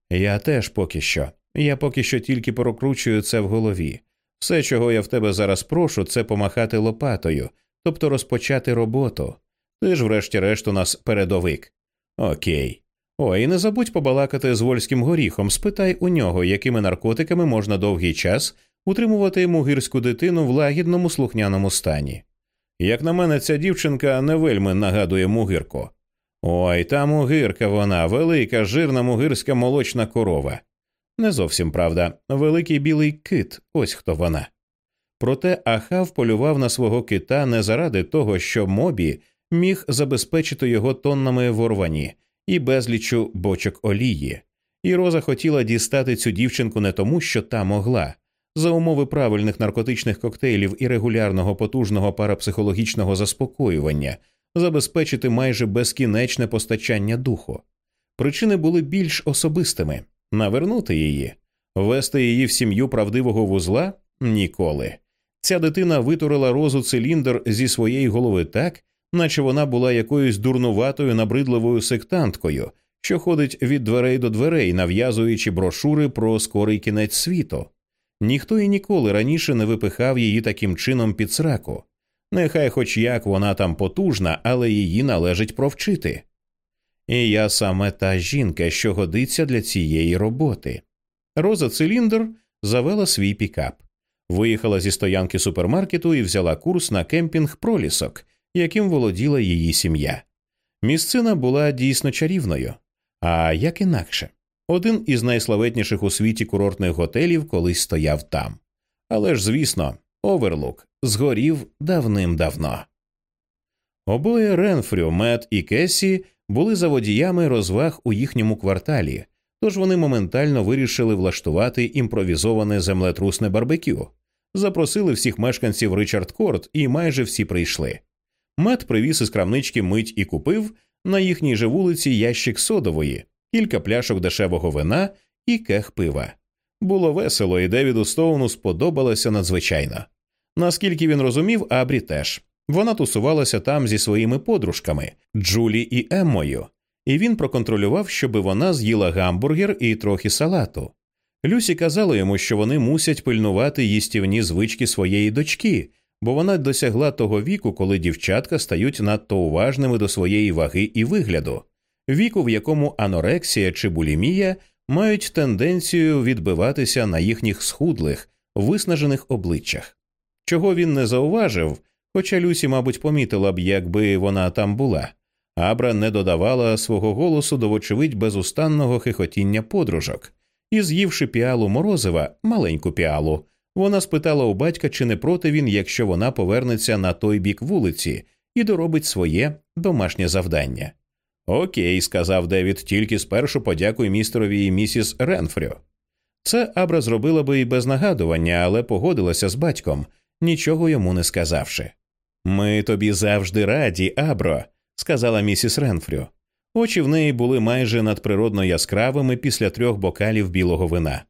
Я теж поки що. Я поки що тільки прокручую це в голові. Все, чого я в тебе зараз прошу, це помахати лопатою, тобто розпочати роботу. Ти ж, врешті-решт, у нас передовик. Окей. О, і не забудь побалакати з вольським горіхом, спитай у нього, якими наркотиками можна довгий час утримувати мугирську дитину в лагідному слухняному стані. Як на мене, ця дівчинка не вельми нагадує мугирку. Ой, та мугирка вона, велика, жирна мугирська молочна корова. Не зовсім правда, великий білий кит, ось хто вона. Проте Ахав полював на свого кита не заради того, що мобі міг забезпечити його тоннами ворвані і безлічу бочок олії, і Роза хотіла дістати цю дівчинку не тому, що та могла. За умови правильних наркотичних коктейлів і регулярного потужного парапсихологічного заспокоювання забезпечити майже безкінечне постачання духу. Причини були більш особистими навернути її, ввести її в сім'ю правдивого вузла ніколи. Ця дитина витурила розу циліндр зі своєї голови так, наче вона була якоюсь дурнуватою набридливою сектанткою, що ходить від дверей до дверей, нав'язуючи брошури про скорий кінець світу. Ніхто і ніколи раніше не випихав її таким чином під сраку. Нехай хоч як вона там потужна, але її належить провчити. І я саме та жінка, що годиться для цієї роботи. Роза Циліндр завела свій пікап, виїхала зі стоянки супермаркету і взяла курс на кемпінг пролісок, яким володіла її сім'я. Місцина була дійсно чарівною, а як інакше. Один із найславетніших у світі курортних готелів колись стояв там. Але ж, звісно, оверлук згорів давним-давно. Обоє Ренфрю, Мет і Кесі були заводіями розваг у їхньому кварталі, тож вони моментально вирішили влаштувати імпровізоване землетрусне барбекю, запросили всіх мешканців Ричард Корт, і майже всі прийшли. Мет привіз із крамнички мить і купив на їхній же вулиці ящик содової, кілька пляшок дешевого вина і кех пива. Було весело, і Девіду Стоуну сподобалося надзвичайно. Наскільки він розумів, Абрі теж. Вона тусувалася там зі своїми подружками Джулі і Еммою, і він проконтролював, щоби вона з'їла гамбургер і трохи салату. Люсі казала йому, що вони мусять пильнувати їстівні звички своєї дочки, бо вона досягла того віку, коли дівчатка стають надто уважними до своєї ваги і вигляду, віку, в якому анорексія чи булімія мають тенденцію відбиватися на їхніх схудлих, виснажених обличчях. Чого він не зауважив, хоча Люсі, мабуть, помітила б, якби вона там була. Абра не додавала свого голосу до вочевидь безустанного хихотіння подружок, і, з'ївши піалу морозива, маленьку піалу, вона спитала у батька, чи не проти він, якщо вона повернеться на той бік вулиці і доробить своє домашнє завдання. Окей, сказав Девід, тільки спершу подякуй містерові і місіс Ренфрю. Це Абра зробила би і без нагадування, але погодилася з батьком, нічого йому не сказавши. Ми тобі завжди раді, Абро, сказала місіс Ренфрю. Очі в неї були майже надприродно яскравими після трьох бокалів білого вина.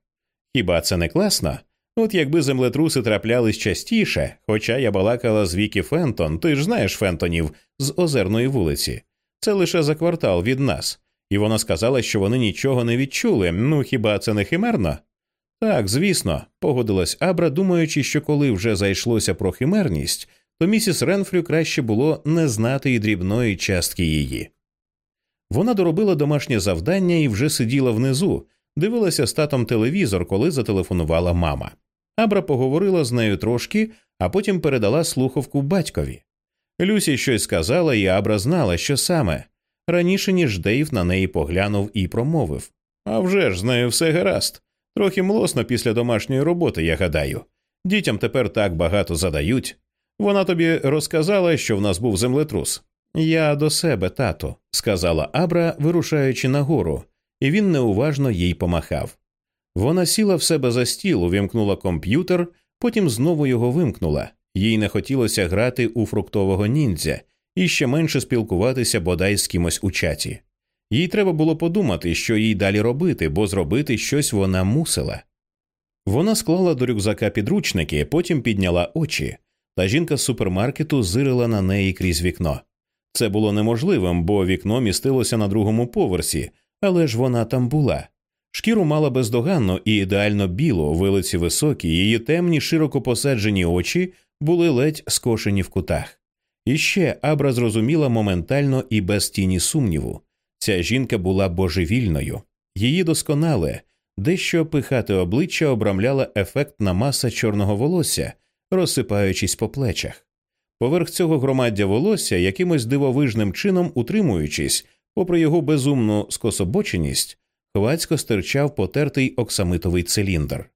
Хіба це не класно? От якби землетруси траплялись частіше, хоча я балакала з Вікі Фентон, ти ж знаєш Фентонів з озерної вулиці, це лише за квартал від нас, і вона сказала, що вони нічого не відчули. Ну хіба це не химерно? Так, звісно, погодилась Абра, думаючи, що коли вже зайшлося про химерність, то місіс Ренфрю краще було не знати і дрібної частки її. Вона доробила домашнє завдання і вже сиділа внизу, дивилася з татом телевізор, коли зателефонувала мама. Абра поговорила з нею трошки, а потім передала слухавку батькові. Люсі щось сказала, і Абра знала, що саме раніше ніж Дейв на неї поглянув і промовив «А вже ж з нею все гаразд. Трохи млосно після домашньої роботи, я гадаю. Дітям тепер так багато задають. Вона тобі розказала, що в нас був землетрус. Я до себе, тато, сказала Абра, вирушаючи нагору, і він неуважно їй помахав. Вона сіла в себе за стіл, увімкнула комп'ютер, потім знову його вимкнула. Їй не хотілося грати у фруктового ніндзя і ще менше спілкуватися бодай з кимось у чаті. Їй треба було подумати, що їй далі робити, бо зробити щось вона мусила. Вона склала до рюкзака підручники, потім підняла очі, та жінка з супермаркету зирила на неї крізь вікно. Це було неможливим, бо вікно містилося на другому поверсі, але ж вона там була. Шкіру мала бездоганно і ідеально білу, вилиці високі, її темні, широко посаджені очі були ледь скошені в кутах. І ще Абра зрозуміла моментально і без тіні сумніву ця жінка була божевільною, її досконале, дещо пихате обличчя обрамляла ефектна маса чорного волосся, розсипаючись по плечах. Поверх цього громаддя волосся, якимось дивовижним чином утримуючись, попри його безумну скособоченість, хвацько стирчав потертий оксамитовий циліндр.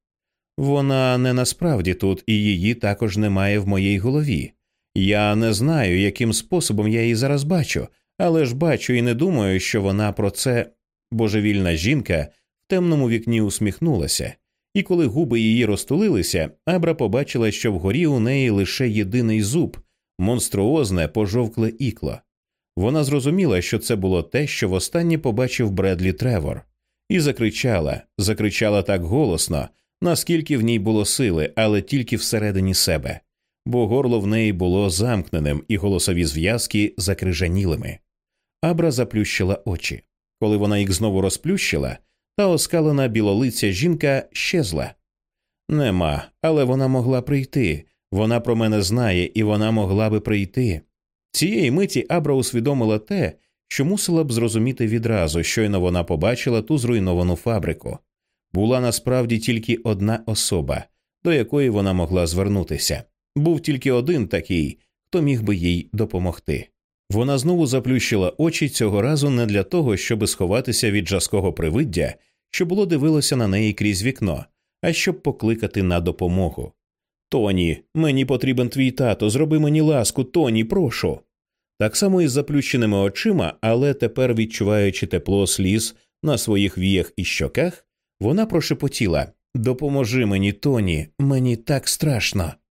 Вона не насправді тут, і її також немає в моїй голові. Я не знаю, яким способом я її зараз бачу, але ж бачу і не думаю, що вона про це божевільна жінка в темному вікні усміхнулася, і коли губи її розтулилися, Абра побачила, що вгорі у неї лише єдиний зуб, монструозне пожовкле ікло. Вона зрозуміла, що це було те, що востаннє побачив Бредлі Тревор, і закричала, закричала так голосно, наскільки в ній було сили, але тільки всередині себе, бо горло в неї було замкненим і голосові зв'язки закрижанілими. Абра заплющила очі. Коли вона їх знову розплющила, та оскалена білолиця жінка щезла. Нема, але вона могла прийти. Вона про мене знає, і вона могла би прийти. Цієї миті Абра усвідомила те, що мусила б зрозуміти відразу, щойно вона побачила ту зруйновану фабрику. Була насправді тільки одна особа, до якої вона могла звернутися. Був тільки один такий, хто міг би їй допомогти. Вона знову заплющила очі цього разу не для того, щоб сховатися від жаского привиддя, що було дивилося на неї крізь вікно, а щоб покликати на допомогу. Тоні, мені потрібен твій тато, зроби мені ласку, Тоні, прошу. Так само із заплющеними очима, але тепер відчуваючи тепло сліз на своїх віях і щоках, вона прошепотіла Допоможи мені, Тоні, мені так страшно.